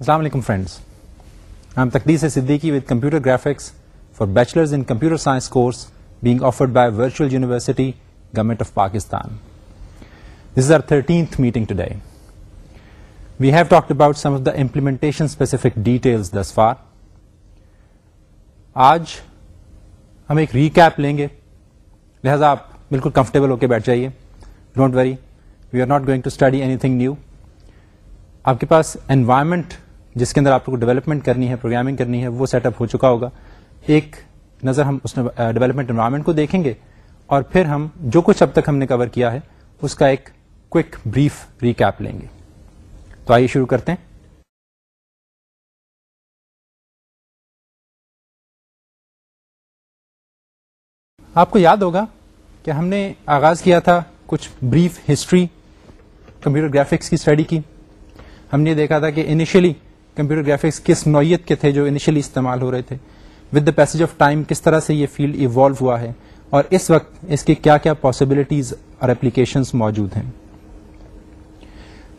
السلام علیکم فرینڈس ہم Taqdees Siddiqui Siddiqui with computer graphics for bachelors in computer science course being offered by virtual university government of Pakistan this is our thirteenth meeting we have talked about some of the implementation specific details this for آج ہم ایک recap لیں گے لہٰذا آپ بالکل comfortable ہو کے بیٹھ جائیے don't worry we are not going to study anything new آپ کے پاس انوائرمنٹ جس کے اندر آپ کو ڈیولپمنٹ کرنی ہے پروگرامنگ کرنی ہے وہ سیٹ اپ ہو چکا ہوگا ایک نظر ہم اس ڈیولپمنٹ انوائرمنٹ کو دیکھیں گے اور پھر ہم جو کچھ اب تک ہم نے کور کیا ہے اس کا ایک کوک بریف ریکیپ لیں گے تو آئیے شروع کرتے ہیں آپ کو یاد ہوگا کہ ہم نے آغاز کیا تھا کچھ بریف ہسٹری کمپیوٹر گرافکس کی اسٹڈی کی ہم نے دیکھا تھا کہ انیشلی کمپیوٹر گرافکس کس نوعیت کے تھے جو انیشلی استعمال ہو رہے تھے with the passage of time کس طرح سے یہ فیلڈ ایوالو ہوا ہے اور اس وقت اس کے کیا کیا پاسبلٹیز اور اپلیکیشنس موجود ہیں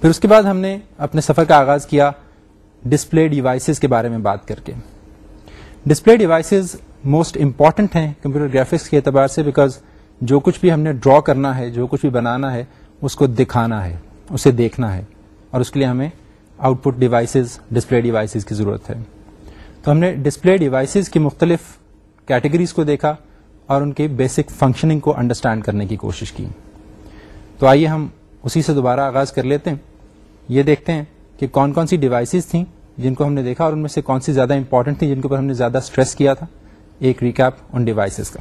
پھر اس کے بعد ہم نے اپنے سفر کا آغاز کیا ڈسپلے ڈیوائسیز کے بارے میں بات کر کے ڈسپلے ڈیوائسز موسٹ امپارٹنٹ ہیں کمپیوٹر گرافکس کے اعتبار سے بیکاز جو کچھ بھی ہم نے ڈرا کرنا ہے جو کچھ بھی بنانا ہے اس کو دکھانا ہے اسے دیکھنا ہے اور اس کے لیے ہمیں output devices display devices کی ضرورت ہے تو ہم نے ڈسپلے ڈیوائسیز کی مختلف کیٹیگریز کو دیکھا اور ان کے بیسک فنکشننگ کو انڈرسٹینڈ کرنے کی کوشش کی تو آئیے ہم اسی سے دوبارہ آغاز کر لیتے ہیں یہ دیکھتے ہیں کہ کون کون سی ڈیوائسیز تھیں جن کو ہم نے دیکھا اور ان میں سے کون سی زیادہ امپورٹنٹ تھیں جن کے اوپر ہم نے زیادہ اسٹریس کیا تھا ایک ریکپ ان ڈیوائسیز کا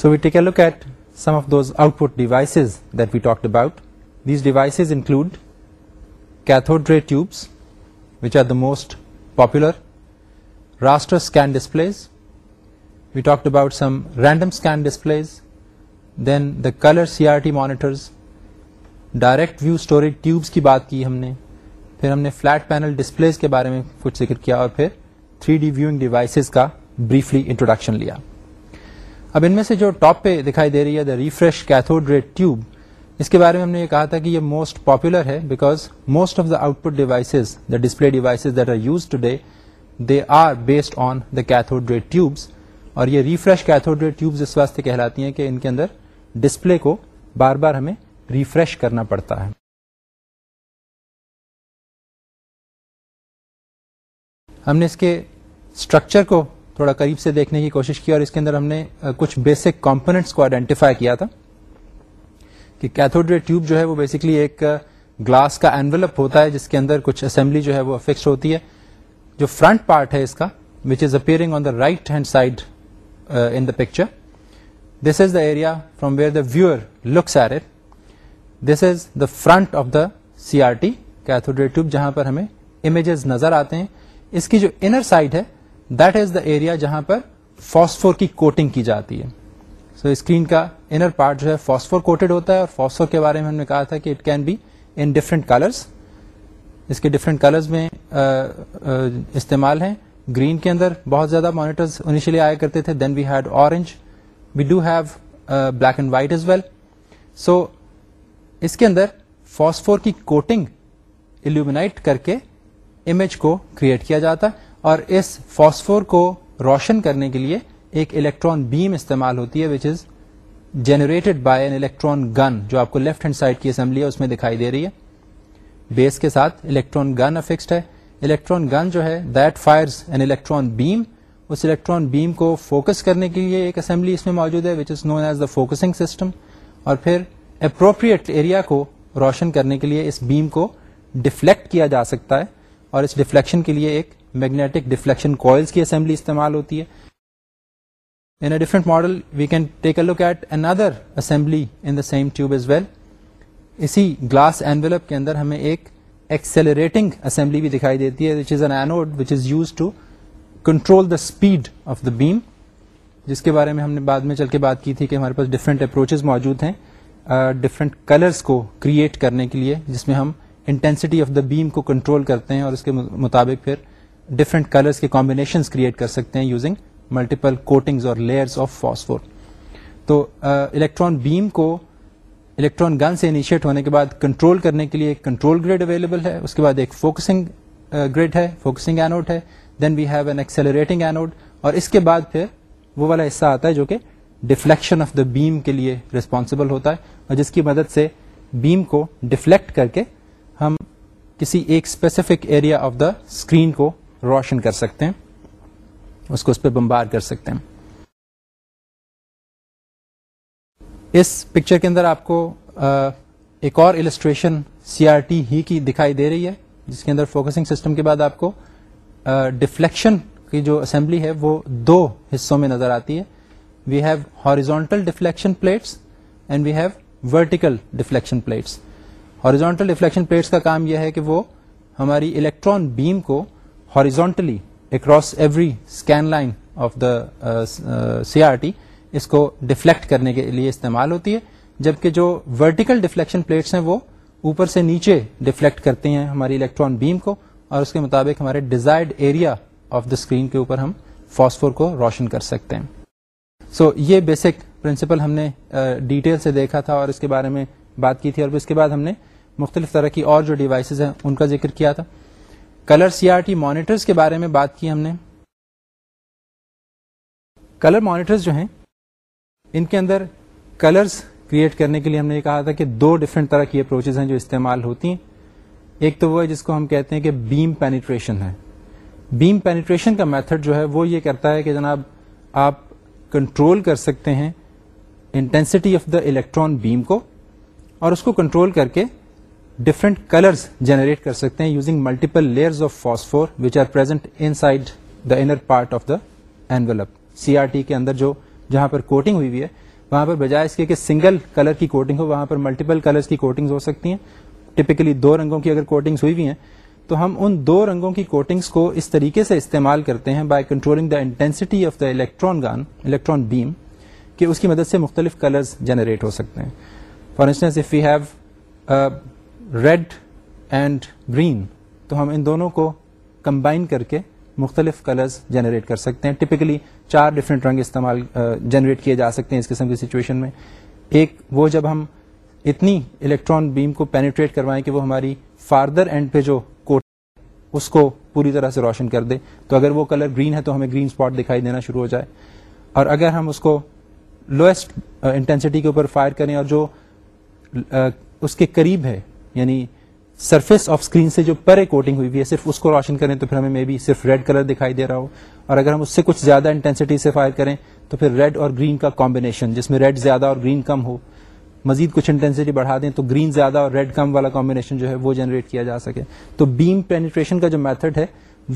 so we take a look at some of those output devices that we talk about these devices include tubes which are the most popular direct view storage tubes کی بات کی ہم نے پھر ہم نے فلیٹ پینل ڈسپلیز کے بارے میں کچھ ذکر کیا اور پھر تھری ڈی ویوئنگ ڈیوائسز کا بریفلی انٹروڈکشن لیا اب ان میں سے جو ٹاپ پہ دکھائی دے رہی ہے دا ریفریش ٹیوب اس کے بارے میں ہم نے یہ کہا تھا کہ یہ موسٹ پاپولر ہے because most of the output devices the display devices that are used they are based on the cathode tubes اور یہ ریفریش کیتھوڈ ٹیوبز اس واسطے کہلاتی ہیں کہ ان کے اندر ڈسپلے کو بار بار ہمیں ریفریش کرنا پڑتا ہے ہم نے اس کے اسٹرکچر کو تھوڑا قریب سے دیکھنے کی کوشش کی اور اس کے اندر ہم نے کچھ بیسک کمپوننٹس کو آئیڈینٹیفائی کیا تھا کہ کیتھوڈ ٹیوب جو ہے وہ بیسکلی ایک گلاس کا اینولپ ہوتا ہے جس کے اندر کچھ اسمبلی جو ہے وہ افیکس ہوتی ہے جو فرنٹ پارٹ ہے اس کا which is appearing on the right hand side in the picture this is the area from where the viewer looks are it this is the front of the C R T tube جہاں پر ہمیں images نظر آتے ہیں اس کی جو inner side ہے دیٹ از دا ایریا جہاں پر فاسفور کی کوٹنگ کی جاتی ہے سو اسکرین کا انر پارٹ جو ہے فاسفور کوٹڈ ہوتا ہے اور فاسفور کے بارے میں ہم نے کہا تھا کہ it can be in different colours اس کے ڈفرنٹ کلرز میں استعمال ہیں گرین کے اندر بہت زیادہ مانیٹرز انیشلی آیا کرتے تھے then we had orange we do have black and white as well so اس کے اندر فاسفور کی کوٹنگ الومنیٹ کر کے امیج کو کریٹ کیا جاتا اور اس فاسفور کو روشن کرنے کے لیے ایک الیکٹران بیم استعمال ہوتی ہے which is generated by an electron gun جو آپ کو لیفٹ ہینڈ سائڈ کی اسمبلی ہے اس میں دکھائی دے رہی ہے بیس کے ساتھ الیکٹران گن افکسڈ ہے الیکٹران گن جو ہے that fire an electron beam us electron beam کو فوکس کرنے کے لیے ایک اسمبلی اس میں موجود ہے which is known as the focusing system اور پھر اپروپریٹ ایریا کو روشن کرنے کے لیے اس بیم کو ڈیفلیکٹ کیا جا سکتا ہے اور اس ڈیفلیکشن کے لیے ایک میگنیٹک ڈیفلیکشن کوئلس کی اسمبلی استعمال ہوتی ہے in a different model we can take a look at an other assembly in the same tube as well اسی گلاس اینویلپ کے اندر ہمیں ایکسلریٹنگ اسمبلی بھی دکھائی دیتی ہے اسپیڈ آف دا بیم جس کے بارے میں ہم نے بعد میں چل کے بات کی تھی کہ ہمارے پاس ڈفرینٹ اپروچز موجود ہیں ڈفرینٹ uh, کلرس کو کریٹ کرنے کے لیے جس میں ہم انٹینسٹی آف دا بیم کو کنٹرول کرتے ہیں اور اس کے مطابق پھر ڈفرینٹ کلرس کے کمبینیشنس کریٹ کر سکتے ہیں یوزنگ ملٹیپل کوٹنگز اور لیئرس آف فاسفور تو الیکٹران بیم کو الیکٹران گن سے انیشیٹ ہونے کے بعد کنٹرول کرنے کے لیے کنٹرول گریڈ اویلیبل ہے اس کے بعد ایک فوکسنگ گریڈ ہے فوکسنگ اینوڈ ہے then we have an accelerating anode اور اس کے بعد پھر وہ والا حصہ آتا ہے جو کہ ڈیفلیکشن آف دا بیم کے لیے ریسپانسبل ہوتا ہے اور جس کی مدد سے بیم کو ڈیفلیکٹ کر کے ہم کسی ایک specific area of the screen کو روشن کر سکتے ہیں اس کو اس پہ بمبار کر سکتے ہیں اس پکچر کے اندر آپ کو ایک اور السٹریشن سی آر ٹی ہی کی دکھائی دے رہی ہے جس کے اندر فوکسنگ سسٹم کے بعد آپ کو ڈیفلیکشن کی جو اسمبلی ہے وہ دو حصوں میں نظر آتی ہے we have horizontal deflection plates and we have vertical deflection plates horizontal deflection plates کا کام یہ ہے کہ وہ ہماری الیکٹران بیم کو horizontally across every scan line of the C R T اس کو ڈیفلیکٹ کرنے کے لیے استعمال ہوتی ہے جبکہ جو ورٹیکل ڈیفلیکشن پلیٹس ہیں وہ اوپر سے نیچے ڈیفلیکٹ کرتے ہیں ہماری الیکٹران بیم کو اور اس کے مطابق ہمارے desired area of the screen کے اوپر ہم فاسفور کو روشن کر سکتے ہیں سو so, یہ بیسک پرنسپل ہم نے ڈیٹیل uh, سے دیکھا تھا اور اس کے بارے میں بات کی تھی اور اس کے بعد ہم نے مختلف طرح کی اور جو ڈیوائسیز ہیں ان کا ذکر کیا تھا colour C R T monitors کے بارے میں بات کی ہم نے کلر مانیٹرز جو ہیں ان کے اندر کلرس کریٹ کرنے کے لیے ہم نے یہ کہا تھا کہ دو ڈفرینٹ طرح کی اپروچز ہیں جو استعمال ہوتی ہیں ایک تو وہ ہے جس کو ہم کہتے ہیں کہ بیم پینیٹریشن ہے بیم پینیٹریشن کا میتھڈ جو ہے وہ یہ کرتا ہے کہ جناب آپ کنٹرول کر سکتے ہیں intensity of the electron beam کو اور اس کو کنٹرول کر کے ڈفرنٹ کلرز جنریٹ کر سکتے ہیں using multiple layers of phosphor which are present inside the inner part of the envelope C R T کے اندر جو جہاں پر کوٹنگ ہوئی ہوئی ہے وہاں پر بجائے اس کے کہ سنگل کلر کی کوٹنگ ہو وہاں پر ملٹیپل کلرز کی کوٹنگ ہو سکتی ہیں ٹپکلی دو رنگوں کی اگر کوٹنگ ہوئی ہوئی ہیں تو ہم ان دو رنگوں کی کوٹنگس کو اس طریقے سے استعمال کرتے ہیں by controlling the intensity of the electron gun electron beam کہ اس کی مدد سے مختلف کلرز جنریٹ ہو سکتے ہیں for instance if you have red and green تو ہم ان دونوں کو کمبائن کر کے مختلف کلرز جنریٹ کر سکتے ہیں ٹپکلی چار ڈفرینٹ رنگ استعمال جنریٹ کیے جا سکتے ہیں اس قسم کی سچویشن میں ایک وہ جب ہم اتنی الیکٹران بیم کو پینیٹریٹ کروائیں کہ وہ ہماری فاردر اینڈ پہ جو کوٹ اس کو پوری طرح سے روشن کر دے تو اگر وہ کلر گرین ہے تو ہمیں گرین اسپاٹ دکھائی دینا شروع ہو جائے اور اگر ہم اس کو لوئسٹ انٹینسٹی کے اوپر فائر کریں اور جو اس کے قریب ہے یعنی سرفیس آف اسکرین سے جو پرے کوٹنگ ہوئی ہوئی ہے صرف اس کو روشن کریں تو پھر ہمیں مے بی صرف ریڈ کلر دکھائی دے رہا ہو اور اگر ہم اس سے کچھ زیادہ انٹینسٹی سے فائر کریں تو پھر ریڈ اور گرین کا کمبینیشن جس میں ریڈ زیادہ اور گرین کم ہو مزید کچھ انٹینسٹی بڑھا دیں تو گرین زیادہ اور ریڈ کم والا کمبینیشن جو ہے وہ جنریٹ کیا جا سکے تو بیم پینیٹریشن کا جو میتھڈ ہے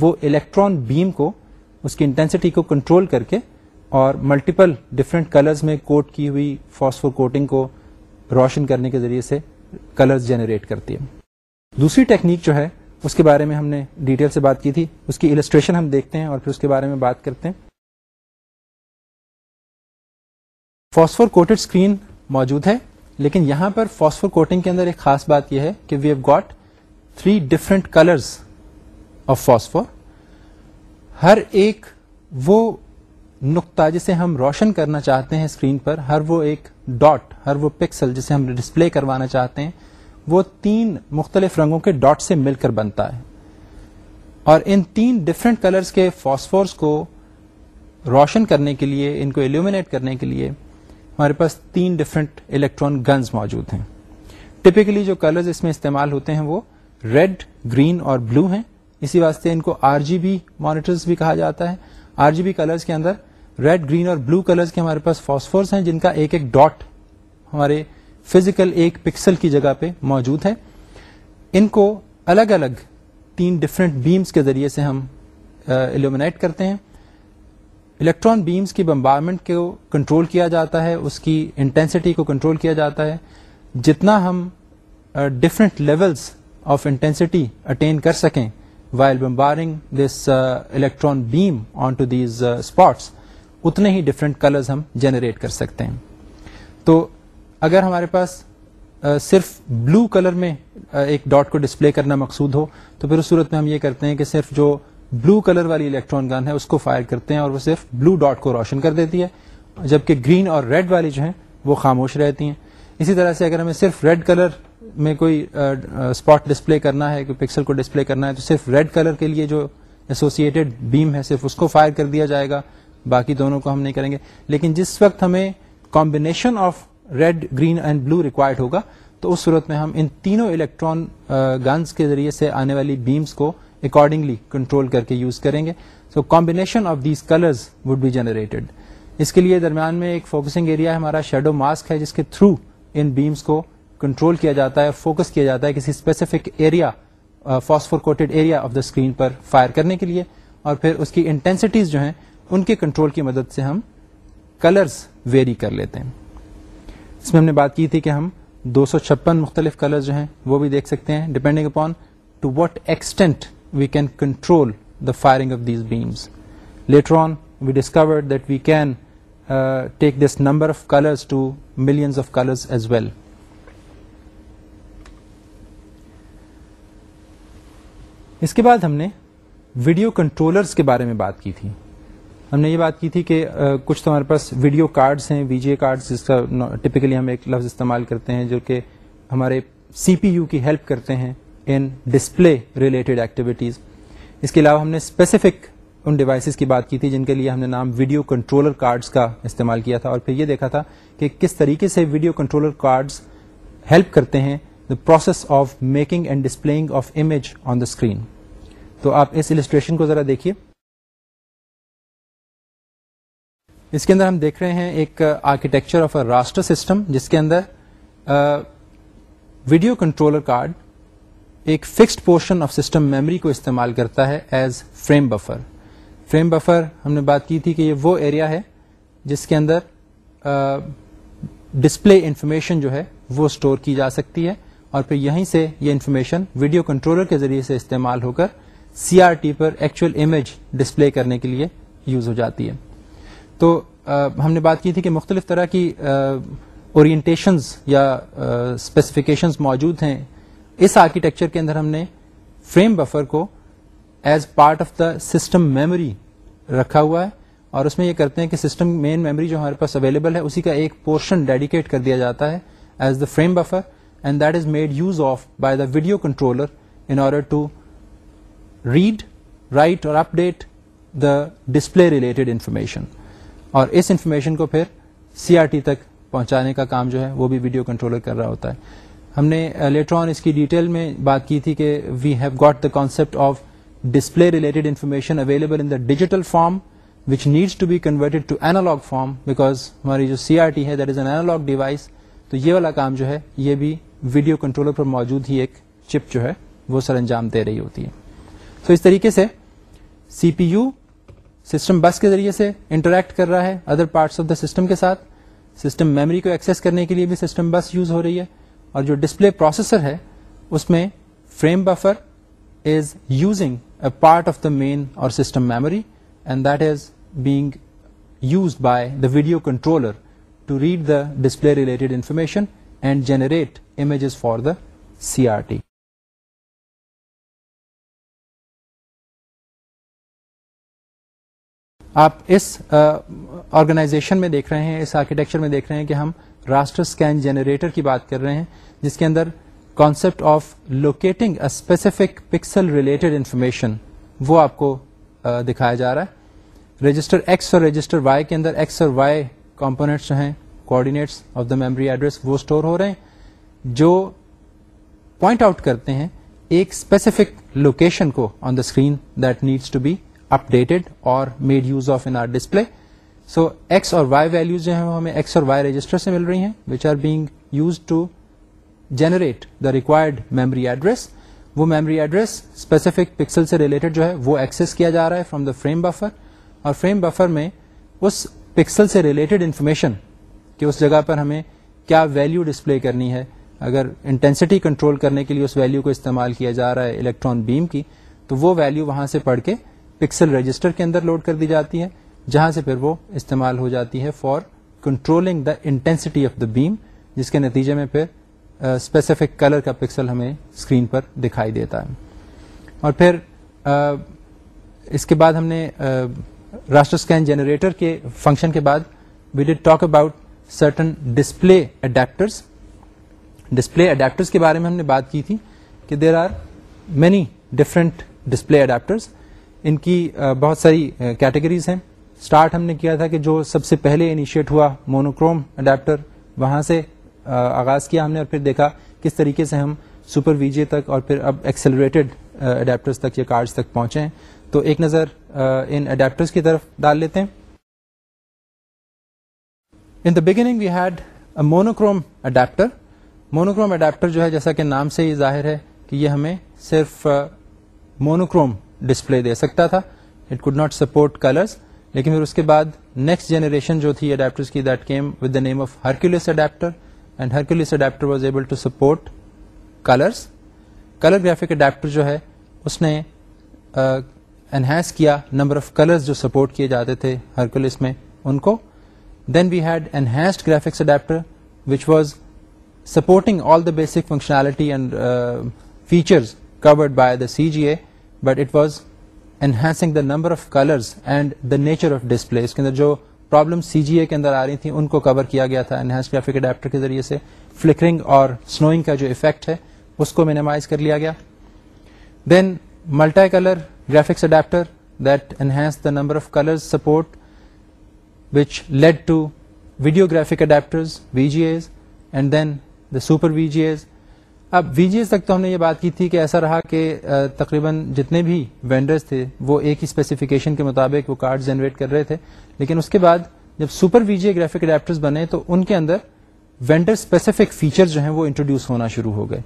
وہ الیکٹران بیم کو اس کی انٹینسٹی کو کنٹرول کر کے اور ملٹیپل ڈفرینٹ کلرز میں کوٹ کی ہوئی فاسفور کوٹنگ کو روشن کرنے کے ذریعے سے کلر جنریٹ کرتی ہے دوسری ٹیکنیک جو ہے اس کے بارے میں ہم نے ڈیٹیل سے بات کی تھی اس کی السٹریشن ہم دیکھتے ہیں اور پھر اس کے بارے میں بات کرتے ہیں فاسفور کوٹڈ اسکرین موجود ہے لیکن یہاں پر فاسفور کوٹنگ کے اندر ایک خاص بات یہ ہے کہ we have got three different colours of phosphor ہر ایک وہ نقطہ جسے ہم روشن کرنا چاہتے ہیں اسکرین پر ہر وہ ایک ڈاٹ ہر وہ پکسل جسے ہم ڈسپلے کروانا چاہتے ہیں وہ تین مختلف رنگوں کے ڈاٹ سے مل کر بنتا ہے اور ان تین ڈفرینٹ کلرز کے فاسفورس کو روشن کرنے کے لیے ان کو ایلومینیٹ کرنے کے لیے ہمارے پاس تین ڈفرینٹ الیکٹران گنز موجود ہیں ٹپکلی جو کلرز اس میں استعمال ہوتے ہیں وہ ریڈ گرین اور بلو ہیں اسی واسطے ان کو آر جی بی مانیٹرز بھی کہا جاتا ہے آر جی بی کلرز کے اندر ریڈ گرین اور بلو کلرز کے ہمارے پاس فاسفورس ہیں جن کا ایک ایک ڈاٹ ہمارے فزیکل ایک پکسل کی جگہ پہ موجود ہے ان کو الگ الگ تین ڈفرینٹ بیمز کے ذریعے سے ہم ایلومینیٹ کرتے ہیں الیکٹران بیمز کی بمبارمنٹ کو کنٹرول کیا جاتا ہے اس کی انٹینسٹی کو کنٹرول کیا جاتا ہے جتنا ہم different levels of intensity attain کر سکیں while bombarding this electron beam on to these spots اتنے ہی ڈفرینٹ کلرز ہم جنریٹ کر سکتے ہیں تو اگر ہمارے پاس صرف بلو کلر میں ایک ڈاٹ کو ڈسپلے کرنا مقصود ہو تو پھر اس صورت میں ہم یہ کرتے ہیں کہ صرف جو بلو کلر والی الیکٹران گن ہے اس کو فائر کرتے ہیں اور وہ صرف بلو ڈاٹ کو روشن کر دیتی ہے جبکہ گرین اور ریڈ والی جو ہیں وہ خاموش رہتی ہیں اسی طرح سے اگر ہمیں صرف ریڈ کلر میں کوئی اسپاٹ ڈسپلے کرنا ہے کوئی پکسل کو ڈسپلے کرنا ہے تو صرف ریڈ کلر کے لیے جو ایسوسیٹڈ بیم ہے صرف اس کو فائر کر دیا جائے گا باقی دونوں کو ہم نہیں کریں گے لیکن جس وقت ہمیں combination of red green and blue required ہوگا تو اس صورت میں ہم ان تینوں الیکٹران گنس کے ذریعے سے آنے والی بیمس کو اکارڈنگلی کنٹرول کر کے یوز کریں گے so combination of these colours would be generated اس کے لیے درمیان میں ایک فوکسنگ ایریا ہمارا شیڈو ماسک ہے جس کے تھرو ان بیمس کو کنٹرول کیا جاتا ہے فوکس کیا جاتا ہے کسی specific area phosphor coated area of the screen per fire کرنے کے لیے اور پھر اس کی انٹینسٹیز جو ہیں ان کے کنٹرول کی مدد سے ہم کلرز ویری کر لیتے ہیں اس میں ہم نے بات کی تھی کہ ہم دو سو چھپن مختلف کلر جو ہیں وہ بھی دیکھ سکتے ہیں depending upon to what extent we can control the firing of these beams later on we discovered that we can take this number of colours to millions of colours as well اس کے بعد ہم نے video controllers کے بارے میں بات کی تھی ہم نے یہ بات کی تھی کہ کچھ تو ہمارے پاس ویڈیو کارڈس ہیں وی جی کارڈ جس کا ٹپکلی ہم ایک لفظ استعمال کرتے ہیں جو کہ ہمارے سی پی یو کی ہیلپ کرتے ہیں ان ڈسپلے ریلیٹڈ ایکٹیویٹیز اس کے علاوہ ہم نے اسپیسیفک ان ڈیوائسز کی بات کی تھی جن کے لیے ہم نے نام ویڈیو کنٹرولر کارڈز کا استعمال کیا تھا اور پھر یہ دیکھا تھا کہ کس طریقے سے ویڈیو کنٹرولر کارڈز ہیلپ کرتے ہیں the process of making and display of image on the screen تو آپ اس السٹریشن کو ذرا دیکھیے اس کے اندر ہم دیکھ رہے ہیں ایک architecture of a raster system جس کے اندر ویڈیو کنٹرولر کارڈ ایک fixed portion of system memory کو استعمال کرتا ہے as frame buffer frame buffer ہم نے بات کی تھی کہ یہ وہ ایریا ہے جس کے اندر ڈسپلے انفارمیشن جو ہے وہ اسٹور کی جا سکتی ہے اور پھر یہیں سے یہ انفارمیشن ویڈیو کنٹرولر کے ذریعے سے استعمال ہو کر سی آر ٹی پر ایکچوئل امیج ڈسپلے کرنے کے لیے یوز ہو جاتی ہے تو ہم نے بات کی تھی کہ مختلف طرح کی اورینٹیشنز یا اسپیسیفکیشنز موجود ہیں اس آرکیٹیکچر کے اندر ہم نے فریم بفر کو as part of the system memory رکھا ہوا ہے اور اس میں یہ کرتے ہیں کہ سسٹم مین میموری جو ہمارے پاس اویلیبل ہے اسی کا ایک پورشن ڈیڈیکیٹ کر دیا جاتا ہے as the frame buffer and that is made use of by the video controller in order to read write اور update the display related information اور اس انفارمیشن کو پھر سی آر ٹی تک پہنچانے کا کام جو ہے وہ بھی ویڈیو کنٹرولر کر رہا ہوتا ہے ہم نے اس کی ڈیٹیل میں بات کی تھی کہ we have got the concept of display related information available in the digital form which needs to be converted to analogue form because ہماری جو سی آر ٹی ہے that is an analogue device تو یہ والا کام جو ہے یہ بھی ویڈیو کنٹرولر پر موجود ہی ایک چپ جو ہے وہ سر انجام دے رہی ہوتی ہے تو so اس طریقے سے C P U system bus کے ذریعے سے انٹریکٹ کر رہا ہے other parts of the system کے ساتھ سسٹم میموری کو ایکسس کرنے کے لیے بھی سسٹم بس یوز ہو رہی ہے اور جو ڈسپلے پروسیسر ہے اس میں frame buffer is using a part of the main اور system memory and that is being used by the video controller to read the display related information and generate images for the C R T آپ اس organisation میں دیکھ رہے ہیں اس architecture میں دیکھ رہے ہیں کہ ہم راسٹر اسکین جنریٹر کی بات کر رہے ہیں جس کے اندر concept of locating a specific pixel related information وہ آپ کو دکھایا جا رہا ہے رجسٹر ایکس اور رجسٹر وائی کے اندر ایکس اور وائی کمپونیٹس جو ہیں coordinates of the memory address وہ اسٹور ہو رہے ہیں جو پوائنٹ آؤٹ کرتے ہیں ایک اسپیسیفک لوکیشن کو on the screen that needs to be up dated made use of in our display so X اور وائی ویلو جو ہیں وہ ہمیں ایکس اور وائی رجسٹر سے مل رہی ہیں which are being use to generate the required memory address وہ میمری ایڈریس اسپیسیفک پکسل سے ریلیٹڈ جو ہے وہ ایکس کیا جا رہا ہے فرام دا فریم بفر اور فریم بفر میں اس پکسل سے ریلیٹڈ انفارمیشن کہ اس جگہ پر ہمیں کیا ویلیو ڈسپلے کرنی ہے اگر انٹینسٹی کنٹرول کرنے کے لیے اس ویلیو کو استعمال کیا جا رہا ہے الیکٹران بیم کی تو وہ ویلیو وہاں سے پڑھ کے پکسل رجسٹر کے اندر لوڈ کر دی جاتی ہے جہاں سے پھر وہ استعمال ہو جاتی ہے for controlling the intensity of the beam جس کے نتیجے میں پھر اسپیسیفک کلر کا پکسل ہمیں اسکرین پر دکھائی دیتا ہے اور پھر uh, اس کے بعد ہم نے راسٹر اسکین جنریٹر کے فنکشن کے بعد we'll talk about certain display adapters display adapters کے بارے میں ہم نے بات کی تھی کہ there are many different display adapters ان کی بہت ساری کیٹیگریز ہیں اسٹارٹ ہم نے کیا تھا کہ جو سب سے پہلے انیشیٹ ہوا مونوکروم اڈیپٹر وہاں سے آغاز کیا ہم نے اور پھر دیکھا کس طریقے سے ہم سپر ویجے تک اور پھر اب ایکسلریٹڈ اڈیپٹرس تک یا کارڈ تک پہنچے ہیں تو ایک نظر ان اڈیپٹرس کی طرف ڈال لیتے ہیں in the beginning we had monochrome adapter monochrome adapter جو ہے جیسا کہ نام سے ہی ظاہر ہے کہ یہ ہمیں صرف مونوکروم ڈسپلے دے سکتا تھا it could not support colours لیکن پھر اس کے بعد نیکسٹ جنریشن جو تھی اڈیپٹرس کی that came with the name of Hercules adapter and Hercules adapter was able to support colours colour graphic adapter جو ہے اس نے انہینس کیا نمبر آف کلرز جو سپورٹ کیے جاتے تھے ہرکولس میں ان کو then we had enhanced graphics adapter which was supporting all the basic functionality and features covered by the C G A but it was enhancing the number of colours and the nature of display اس کے اندر جو problem سی G اے کے اندر آ رہی تھیں ان کو کور کیا گیا تھا انہینس گرافک اڈیپٹر کے ذریعے سے فلکرنگ اور سنوئنگ کا جو افیکٹ ہے اس کو مینیمائز کر لیا گیا then multi colour graphics adapter that enhance the number of colour support which lead to video graphic adapters V G As and then the super V G As اب V G S تک تو ہم نے یہ بات کی تھی کہ ایسا رہا کہ تقریباً جتنے بھی وینڈرز تھے وہ ایک ہی اسپیسیفکیشن کے مطابق وہ کارڈ جنریٹ کر رہے تھے لیکن اس کے بعد جب super V G graphic adapters بنے تو ان کے اندر وینڈر اسپیسیفک فیچر جو ہیں وہ انٹروڈیوس ہونا شروع ہو گئے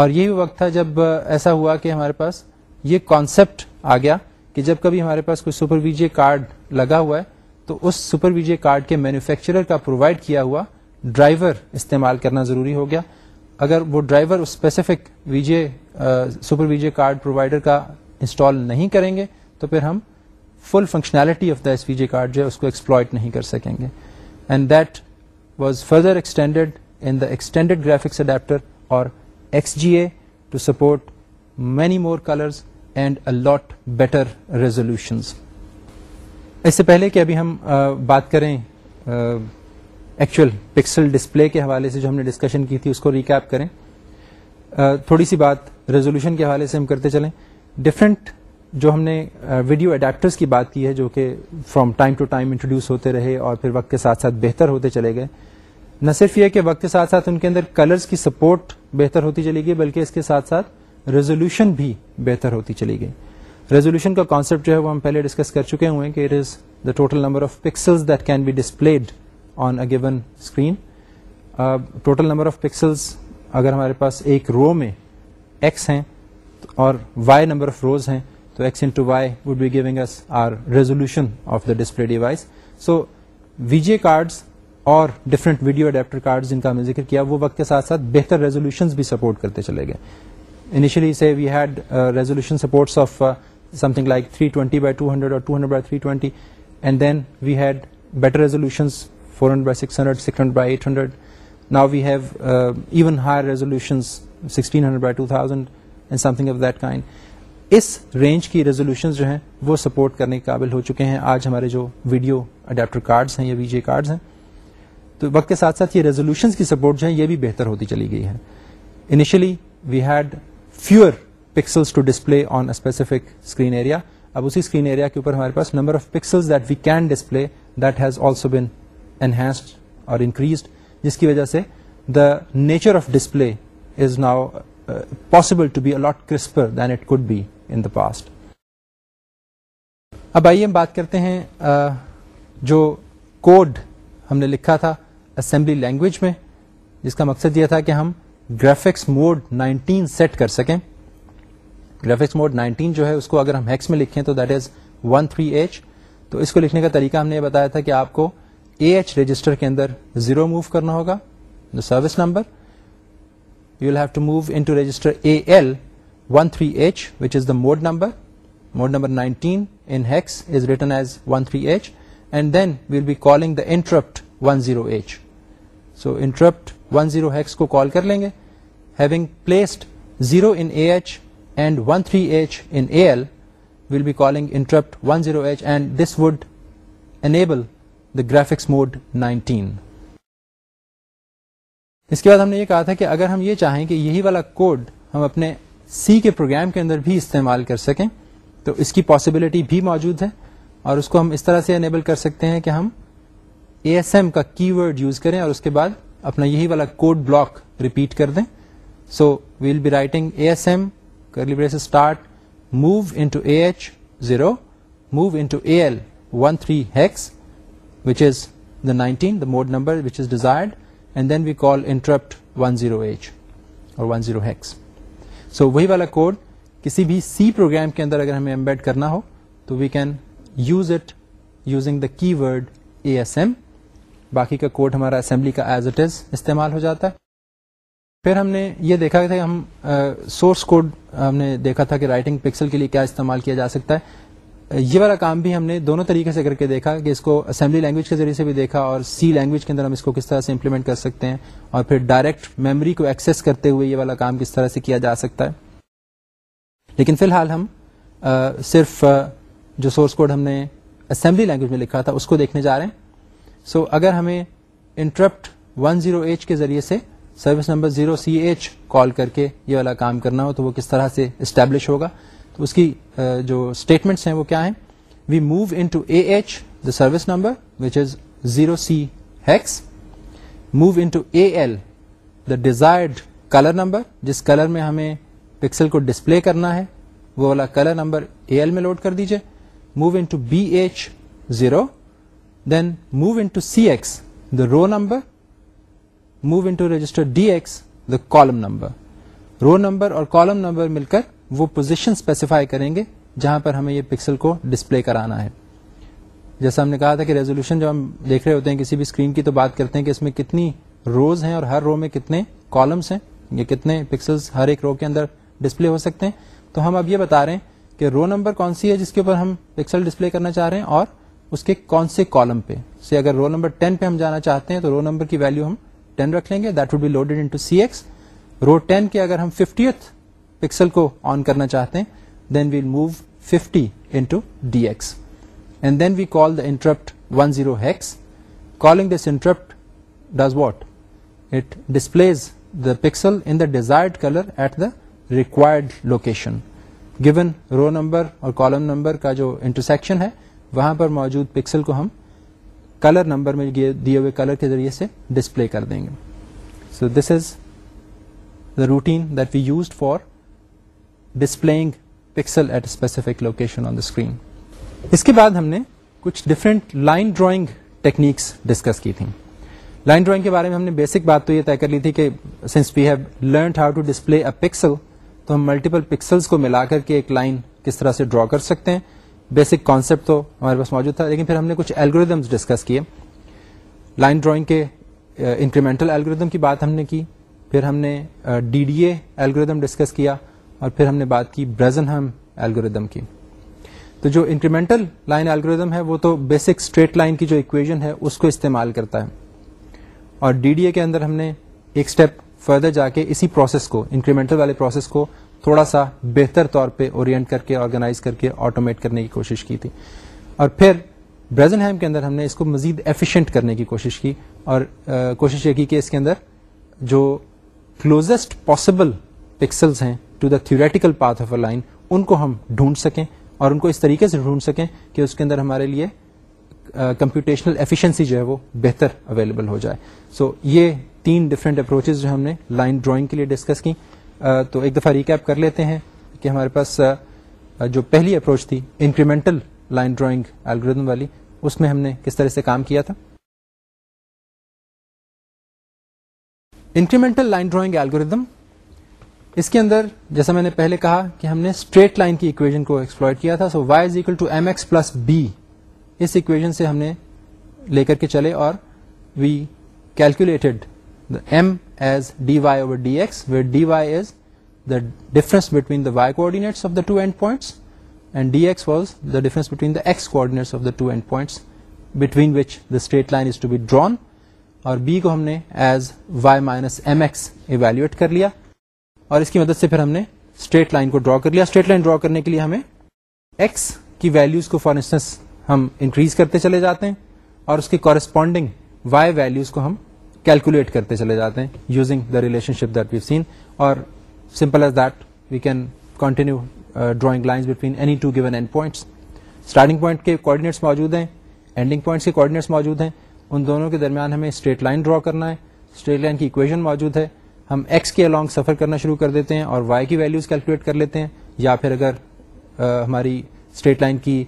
اور یہی وقت تھا جب ایسا ہوا کہ ہمارے پاس یہ کانسیپٹ آ گیا کہ جب کبھی ہمارے پاس کوئی سپر وی جی کارڈ لگا ہوا ہے تو اس سپر وی جی کارڈ کے مینوفیکچرر کا پرووائڈ کیا ہوا ڈرائیور استعمال کرنا ضروری ہو گیا اگر وہ driver specific V J V J card provider کا انسٹال نہیں کریں گے تو پھر ہم full functionality of the V J card جو ہے اس کو ایکسپلوئٹ نہیں کر سکیں گے and that was further extended in the extended graphics adapter اور X G A to support many more colours and a lot better resolutions اس سے پہلے کہ ابھی ہم بات کریں ایکچوئل پکسل ڈسپلے کے حوالے سے جو ہم نے ڈسکشن کی تھی اس کو ریکیپ کریں تھوڑی سی بات ریزولوشن کے حوالے سے ہم کرتے چلیں ڈفرینٹ جو ہم نے ویڈیو اڈیپٹرس کی بات کی ہے جو کہ from time to time introduce ہوتے رہے اور پھر وقت کے ساتھ ساتھ بہتر ہوتے چلے گئے نہ صرف یہ کہ وقت کے ساتھ ساتھ ان کے اندر کلرز کی سپورٹ بہتر ہوتی چلی گئی بلکہ اس کے ساتھ ساتھ ریزولوشن بھی بہتر ہوتی چلی گئی ریزولوشن کا کانسیپٹ جو ہے وہ ہم پہلے ڈسکس کر چکے ہوئے کہ it is the total number of pixel that can be displayed on a given screen total number of pixels اگر ہمارے پاس ایک رو میں ایکس ہیں اور وائی نمبر آف روز ہیں تو X into Y would be our resolution of the display device so J cards اور ڈفرنٹ ویڈیو کارڈ جن کا ہم نے ذکر کیا وہ وقت کے ساتھ ساتھ بہتر ریزولوشنز بھی سپورٹ کرتے چلے گئے انیشلی سے we had resolution supports of something like three twenty by two hundred اور two hundred then we had better resolutions hundred by six hundred six hundred by eight hundred uh, even even higher 1600 sixteen hundred by two of that of that kind اس range کی resolutions جو ہیں وہ support کرنے کے قابل ہو چکے ہیں آج ہمارے جو ویڈیو اڈیپٹر کارڈز ہیں یا وی جے کارڈز ہیں تو وقت کے ساتھ ساتھ یہ ریزولوشنز کی سپورٹ جو ہے یہ بھی بہتر ہوتی چلی گئی ہے initially we had fewer pixels to display on specific screen area اب اسی اسکرین ایریا کے اوپر ہمارے پاس number of pixels that we can display that has also been enhanced اور انکریزڈ جس کی وجہ سے the nature of display is now possible to be a lot crisper than it could be in the past اب آئیے ہم بات کرتے ہیں uh, جو کوڈ ہم نے لکھا تھا اسمبلی لینگویج میں جس کا مقصد یہ تھا کہ ہم گرافکس موڈ 19 سیٹ کر سکیں گرافکس موڈ 19 جو ہے اس کو اگر ہم ہیکس میں لکھیں تو دیٹ از 13H تو اس کو لکھنے کا طریقہ ہم نے یہ بتایا تھا کہ آپ کو اے ایچ رجسٹر کے اندر زیرو موو کرنا ہوگا the service number you will have to move into register A L one three H which is the mode number mode number nineteen in hex is written as one three H and then we'll be calling the interrupt one zero H so interrupt one zero hex کو کال کر لیں گے having placed zero in A H and one three H in A L we'll be calling interrupt one zero H and this would enable graphics mode 19 اس کے بعد ہم نے یہ کہا تھا کہ اگر ہم یہ چاہیں کہ یہی والا کوڈ ہم اپنے سی کے پروگرام کے اندر بھی استعمال کر سکیں تو اس کی پاسبلٹی بھی موجود ہے اور اس کو ہم اس طرح سے انیبل کر سکتے ہیں کہ ہم اے ایس ایم کا کی ورڈ یوز کریں اور اس کے بعد اپنا یہی والا کوڈ بلاک ریپیٹ کر دیں so we'll be writing A S M curly brace start move into A H zero move into A L one three hex which is the nineteen mode number which is is we call interrupt one zero H اور one zero hex so وہی والا code کسی بھی C program کے اندر ہمیں embed کرنا ہو تو we can use it using the keyword a S M باقی کا کوڈ ہمارا اسمبلی کا ایز اٹ از استعمال ہو جاتا ہے پھر ہم نے یہ دیکھا تھا ہم سورس کوڈ ہم نے دیکھا تھا کہ رائٹنگ پکسل کے لیے کیا استعمال کیا جا سکتا ہے یہ والا کام بھی ہم نے دونوں طریقے سے کر کے دیکھا کہ اس کو اسمبلی لینگویج کے ذریعے سے بھی دیکھا اور سی لینگویج کے اندر ہم اس کو کس طرح سے امپلیمنٹ کر سکتے ہیں اور پھر ڈائریکٹ میموری کو ایکسس کرتے ہوئے یہ والا کام کس طرح سے کیا جا سکتا ہے لیکن فی الحال ہم صرف جو سورس کوڈ ہم نے اسمبلی لینگویج میں لکھا تھا اس کو دیکھنے جا رہے ہیں سو so, اگر ہمیں انٹرپٹ ون زیرو ایچ کے ذریعے سے service number zero C H call کر کے یہ والا کام کرنا ہو تو وہ کس طرح سے اسٹیبلش ہوگا اس کی جو اسٹیٹمنٹس ہیں وہ کیا ہیں we move into A H the service number which is zero C hex move into A L the desired colour number جس کلر میں ہمیں پکسل کو ڈسپلے کرنا ہے وہ والا کلر نمبر اے ایل میں لوڈ کر دیجیے move into B H zero then move into C X the row number move into register D X the column number row number اور کالم نمبر مل کر وہ پوزیشن اسپیسیفائی کریں گے جہاں پر ہمیں یہ پکسل کو ڈسپلے کرانا ہے جیسا ہم نے کہا تھا کہ ریزولوشن جب ہم دیکھ رہے ہوتے ہیں کسی بھی اسکرین کی تو بات کرتے ہیں کہ اس میں کتنی روز ہیں اور ہر رو میں کتنے کالمس ہیں یا کتنے پکسل ہر ایک رو کے اندر ڈسپلے ہو سکتے ہیں تو ہم اب یہ بتا رہے ہیں کہ رو نمبر کون سی ہے جس کے اوپر ہم پکسل ڈسپلے کرنا چاہ رہے ہیں اور اس کے کون سے کالم پہ سے اگر رو نمبر ٹین پہ ہم جانا چاہتے ہیں تو رو نمبر کی ویلو ہم ٹین رکھ لیں گے that would be loaded into C X row ten کے اگر ہم ففٹیتھ پکسل کو آن کرنا چاہتے ہیں then we'll move fifty into D X and then we call the interrupt zero hex calling this interrupt does what it displays the pixel in the desired colour at the required location given row number اور column number کا جو intersection ہے وہاں پر موجود pixel کو ہم colour number میں دیے ہوئے کلر کے ذریعے سے ڈسپلے کر دیں گے so this is the routine that we use for displaying pixel at specific location on the screen اس کے بعد ہم نے کچھ different line drawing techniques discuss کی تھیں لائن ڈرائنگ کے بارے میں ہم نے بیسک بات تو یہ طے کر لی تھی کہ since we have learned how to display a pixel تو ہم ملٹیپل پکسلس کو ملا کر کے ایک لائن کس طرح سے ڈرا کر سکتے ہیں بیسک کانسیپٹ تو ہمارے پاس موجود تھا لیکن پھر ہم نے کچھ الگوریدمس ڈسکس کیے لائن ڈرائنگ کے uh, الگوریدم کی بات ہم نے کی پھر ہم نے D D A algorithm discuss کیا اور پھر ہم نے بات کی الگوریدم کی تو جو انکریمنٹل لائن الگوریدم ہے وہ تو بیسک اسٹریٹ لائن کی جو اکویژن ہے اس کو استعمال کرتا ہے اور ڈی ڈی اے کے اندر ہم نے ایک اسٹیپ فردر جا کے اسی پروسیس کو انکریمنٹل والے پروسیس کو تھوڑا سا بہتر طور پہ اورینٹ کر کے آرگنائز کر کے آٹومیٹ کرنے کی کوشش کی تھی اور پھر برزن ہیم کے اندر ہم نے اس کو مزید ایفیشنٹ کرنے کی کوشش کی اور کوشش یہ کی کہ اس کے اندر جو کلوزسٹ پاسبل پکسلز ہیں to the theoretical path of a line ان کو ہم ڈھونڈ سکیں اور ان کو اس طریقے سے ڈھونڈ سکیں کہ اس کے اندر ہمارے لیے کمپیوٹیشنل ایفیشنسی جو ہے وہ بہتر اویلیبل ہو جائے سو so, یہ تین ڈفرینٹ اپروچز جو ہم نے لائن ڈرائنگ کے لیے ڈسکس کی uh, تو ایک دفعہ ریکیپ کر لیتے ہیں کہ ہمارے پاس uh, جو پہلی اپروچ تھی انکریمنٹل لائن ڈرائنگ الگریدم والی اس میں ہم نے کس طرح سے کام کیا تھا انکریمنٹل لائن ڈرائنگ الگوریدم اس کے اندر جیسا میں نے پہلے کہا کہ ہم نے اسٹریٹ لائن کی اکویژن کو ایکسپلوئر کیا تھا so Y is equal to M X plus B us equation سے ہم نے لے کر کے چلے اور we calculated M as D Y over D X where D Y is the difference between the Y coordinates of the two end points and D X was the difference between the X coordinates of the two end points between which the straight line is to be drawn اور be کو ہم نے as Y minus M X evaluate کر لیا اور اس کی مدد سے پھر ہم نے اسٹریٹ لائن کو ڈرا کر لیا اسٹریٹ لائن ڈرا کرنے کے لیے ہمیں ایکس کی ویلوز کو فار انسٹنس ہم انکریز کرتے چلے جاتے ہیں اور اس کے کورسپونڈنگ وائی ویلوز کو ہم کیلکولیٹ کرتے چلے جاتے ہیں using the relationship that we've seen اور simple as that we can continue drawing between any two given end points starting point کے کوآڈینیٹس موجود ہیں اینڈنگ پوائنٹس کے کوآڈینیٹس موجود ہیں ان دونوں کے درمیان ہمیں اسٹریٹ لائن ڈرا کرنا ہے اسٹریٹ لائن کی اکویژن موجود ہے ہم ایکس کے الانگ سفر کرنا شروع کر دیتے ہیں اور وائی کی ویلیوز کیلکولیٹ کر لیتے ہیں یا پھر اگر ہماری اسٹریٹ لائن کی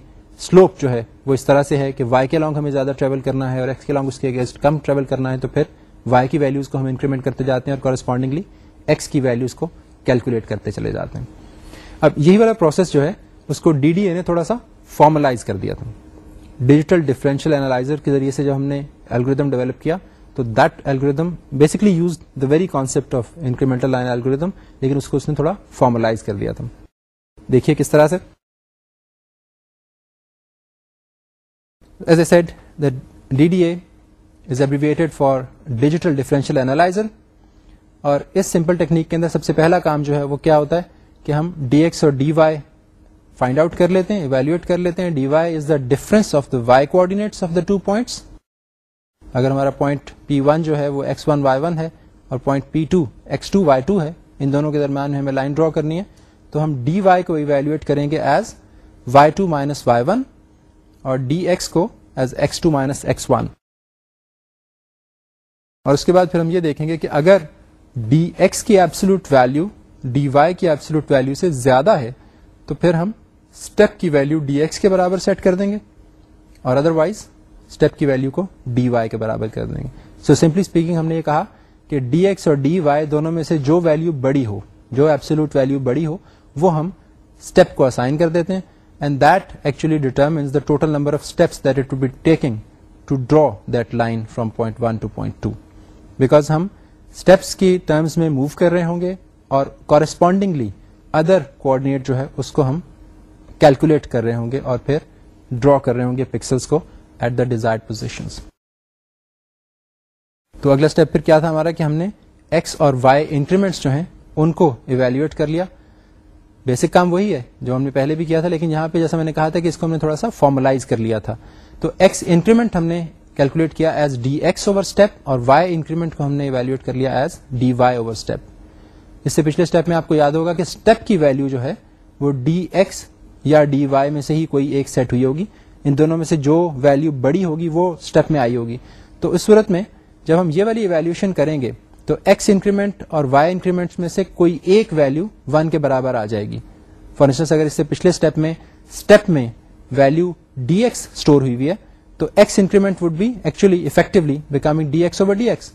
سلوپ جو ہے وہ اس طرح سے ہے کہ وائی کے الانگ ہمیں زیادہ ٹریول کرنا ہے اور ایکس کے الانگ اس کے اگینسٹ کم ٹریول کرنا ہے تو پھر وائی کی ویلیوز کو ہم انکریمنٹ کرتے جاتے ہیں اور کورسپونڈنگلی ایکس کی ویلیوز کو کیلکولیٹ کرتے چلے جاتے ہیں اب یہی والا پروسیس جو ہے اس کو ڈی ڈی اے نے تھوڑا سا فارملائز کر دیا تھا ڈیجیٹل ڈفرینشیل انالائزر کے ذریعے سے جب ہم نے الگریدم ڈیولپ کیا تو that algorithm basically use the very concept of incremental line لیکن اس کو اس نے تھوڑا فارملائز کر دیا تھا دیکھیے کس طرح سے as I said the D D A is abbreviated for digital differential analyser اور اس سمپل ٹیکنیک کے اندر سب سے پہلا کام جو ہے وہ کیا ہوتا ہے کہ ہم ڈی ایکس اور ڈی وائی فائنڈ آؤٹ کر لیتے ہیں ایویلویٹ کر لیتے ہیں D Y is the difference of the Y of the two points اگر ہمارا پوائنٹ پی ون جو ہے وہ ایکس ون وائی ون ہے اور point P two X two Y two ہے ان دونوں کے درمیان ہمیں لائن ڈرا کرنی ہے تو ہم ڈی وائی کو ایویلویٹ کریں گے as y two minus y one اور ڈی ایکس کو as x two minus x one اور اس کے بعد پھر ہم یہ دیکھیں گے کہ اگر ڈی ایکس کی ایبسلوٹ ویلو ڈی وائی کی ایبسلوٹ ویلو سے زیادہ ہے تو پھر ہم اسٹیپ کی ویلو ڈی ایکس کے برابر سیٹ کر دیں گے اور ادر وائز اسٹیپ کی ویلو کو ڈی وائی کے برابر کر دیں گے سو سمپلی اسپیکنگ ہم نے یہ کہا کہ ڈی ایکس اور ڈی وائی دونوں میں سے جو ویلو بڑی ہو جو بڑی ہو وہ ہم اسٹیپ کو اسائن کر دیتے ہیں and that actually determines to draw that line from point one to point two because ہم اسٹیپس کی ٹرمس میں موو کر رہے ہوں گے اور کورسپونڈنگلی ادر کوآڈینیٹ جو ہے اس کو ہم کیلکولیٹ کر رہے ہوں گے اور پھر ڈرا کر رہے ہوں گے پکسلس کو ایٹ دا ڈیزائر تو اگلا اسٹیپ پھر کیا تھا ہمارا کہ ہم نے ایکس اور وائی انکریمنٹس جو ہیں ان کو ایویلویٹ کر لیا بیسک کام وہی ہے جو ہم نے پہلے بھی کیا تھا لیکن یہاں پہ جیسا میں نے کہا تھا کہ اس کو ہم نے تھوڑا سا فارملائز کر لیا تھا تو ایکس انکریمنٹ ہم نے کیلکولیٹ کیا as d x over step اور وائی انکریمنٹ کو ہم نے ایویلویٹ کر لیا as d y over step اس سے پچھلے اسٹیپ میں آپ کو یاد ہوگا کہ اسٹیپ کی ویلو جو ہے وہ ڈی ایکس یا ڈی وائی میں سے ہی کوئی ایک سیٹ ہوئی ہوگی ان دونوں میں سے جو ویلو بڑی ہوگی وہ اسٹیپ میں آئی ہوگی تو اس صورت میں جب ہم یہ والی ایویلیوشن کریں گے تو ایکس انکریمنٹ اور وائی انکریمنٹ میں سے کوئی ایک ویلو ون کے برابر آ جائے گی فار انسٹنس اگر اس سے پچھلے اسٹیپ میں اسٹیپ میں ویلو ڈی ایکس اسٹور ہوئی ہوئی ہے تو x increment would be actually effectively becoming d x over d x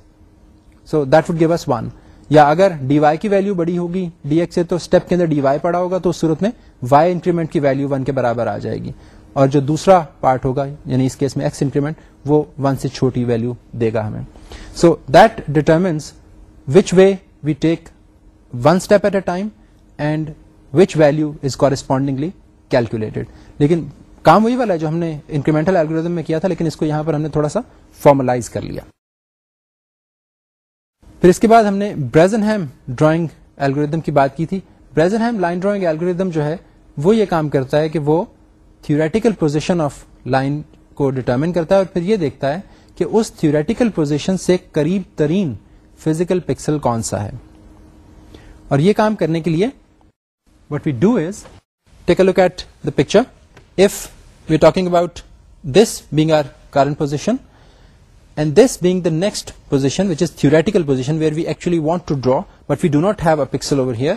so that would give us one یا اگر ڈی وائی کی ویلو بڑی ہوگی ڈی ایکس سے تو اسٹیپ کے اندر ڈی وائی پڑا ہوگا تو اس صورت میں وائی انکریمنٹ کی ویلو ون کے برابر آ جائے گی اور جو دوسرا پارٹ ہوگا یعنی اس کیس میں ایکس انکریمنٹ وہ ون سے چھوٹی ویلو دے گا ہمیں so that determines which way we take one step at a time and which value is correspondingly calculated لیکن کام وہی والا ہے جو ہم نے انکریمنٹل ایلگوریزم میں کیا تھا لیکن اس کو یہاں پر ہم نے تھوڑا سا فارملائز کر لیا پھر اس کے بعد ہم نے بریزن ہیم ڈرائنگ ایلگوریدم کی بات کی تھی Bresenham line drawing algorithm جو ہے وہ یہ کام کرتا ہے کہ وہ تھوریٹیکل پوزیشن آف لائن کو ڈٹرمن کرتا ہے اور پھر یہ دیکھتا ہے کہ اس تھیوریٹیکل پوزیشن سے قریب ترین فزیکل پکسل کون سا ہے اور یہ کام کرنے کے لیے what we do is take a look at the picture of we talking about this being our current position and this being next position which is theoretical position where we actually want to draw but we do not have a pixel over here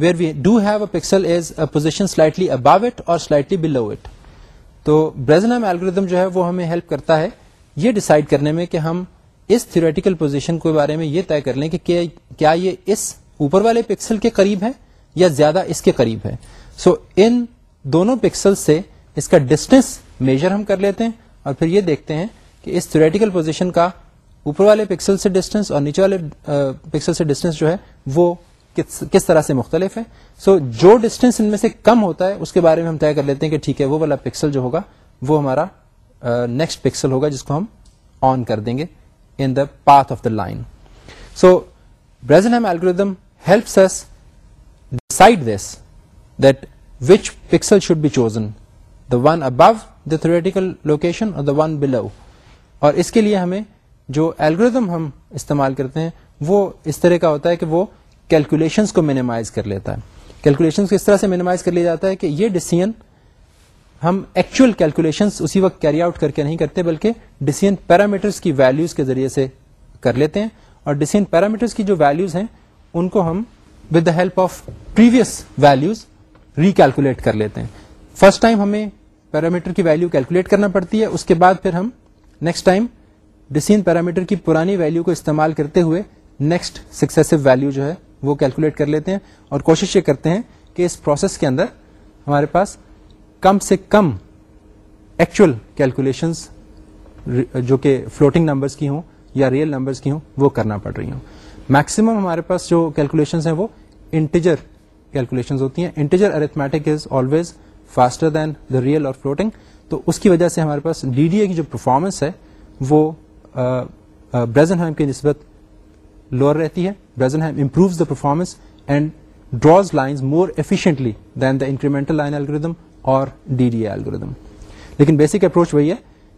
where we do have a pixel above it اور جو ہے وہ ہمیں help کرتا ہے یہ decide کرنے میں کہ ہم اس تھیوریٹیکل پوزیشن کے بارے میں یہ طے کر لیں کہ کیا یہ اس اوپر والے پکسل کے قریب ہے یا زیادہ اس کے قریب ہے سو so, ان دونوں پکسل سے اس کا ڈسٹینس میجر ہم کر لیتے ہیں اور پھر یہ دیکھتے ہیں کہ اس تھیوریٹیکل پوزیشن کا اوپر والے پکسل سے ڈسٹینس اور نیچے والے پکسل سے ڈسٹینس جو ہے وہ کس طرح سے مختلف ہے سو so, جو ڈسٹینس ان میں سے کم ہوتا ہے اس کے بارے میں ہم طے کر لیتے ہیں کہ ٹھیک ہے وہ والا پکسل جو ہوگا وہ ہمارا نیکسٹ uh, پکسل ہوگا جس کو ہم آن کر دیں گے in the path of the line so Bresenham algorithm helps us decide this that which pixel should be chosen the one above the theoretical location or the one بلو اور اس کے لیے ہمیں جو ایلگردم ہم استعمال کرتے ہیں وہ اس طرح کا ہوتا ہے کہ وہ کیلکولیشنس کو مینیمائز کر لیتا ہے کیلکولیشنس کو اس طرح سے مینیمائز کر لیا جاتا ہے کہ یہ ڈسیزن ہم ایکچوئل کیلکولیشنس اسی وقت کیری آؤٹ کر کے نہیں کرتے بلکہ ڈسیزن پیرامیٹرس کی ویلوز کے ذریعے سے کر لیتے ہیں اور ڈسیزن پیرامیٹرس کی جو ویلوز ہیں ان کو ہم with the help of previous values recalculate کر لیتے ہیں فرسٹ ٹائم ہمیں پیرامیٹر کی ویلو کیلکولیٹ کرنا پڑتی ہے اس کے بعد پھر ہم نیکسٹ ٹائم ڈسین پیرامیٹر کی پرانی ویلو کو استعمال کرتے ہوئے نیکسٹ سکسیسو ویلو جو ہے وہ کیلکولیٹ کر لیتے ہیں اور کوشش یہ کرتے ہیں کہ اس پروسیس کے اندر ہمارے پاس کم سے کم ایکچوئل کیلکولیشنس جو کہ فلوٹنگ نمبرس کی ہوں یا ریئل نمبرس کی ہوں وہ کرنا پڑ رہی ہوں میکسیمم ہمارے پاس جو کیلکولیشنس ہیں وہ انٹیجر کیلکولیشنز ہوتی ہیں integer arithmetic is always faster than the real or floating تو اس کی وجہ سے ہمارے پاس ڈی ڈی اے کی جو پرفارمنس ہے وہ بریزن کی نسبت لوور رہتی ہے Bresenham improves the performance and draws lines more efficiently than the incremental line algorithm or D D A algorithm لیکن بیسک اپروچ وہی ہے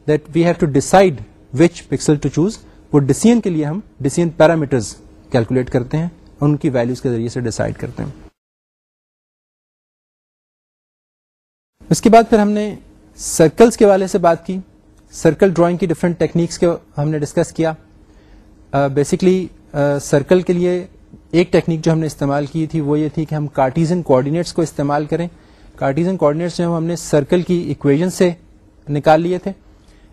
that we have to decide which pixel to choose وہ decision کے لیے ہم ڈیسیئن parameters calculate کرتے ہیں اور ان کی ویلوز کے ذریعے سے ڈیسائڈ کرتے ہیں اس کے بعد پھر ہم نے سرکلس کے حوالے سے بات کی سرکل ڈرائنگ کی ڈفرینٹ ٹیکنیکس کے ہم نے ڈسکس کیا بیسکلی سرکل کے لیے ایک ٹیکنیک جو ہم نے استعمال کی تھی وہ یہ تھی کہ ہم کارٹیزن کوآڈینیٹس کو استعمال کریں کارٹیزن کوآڈینیٹس جو ہم نے سرکل کی اکویژن سے نکال لیے تھے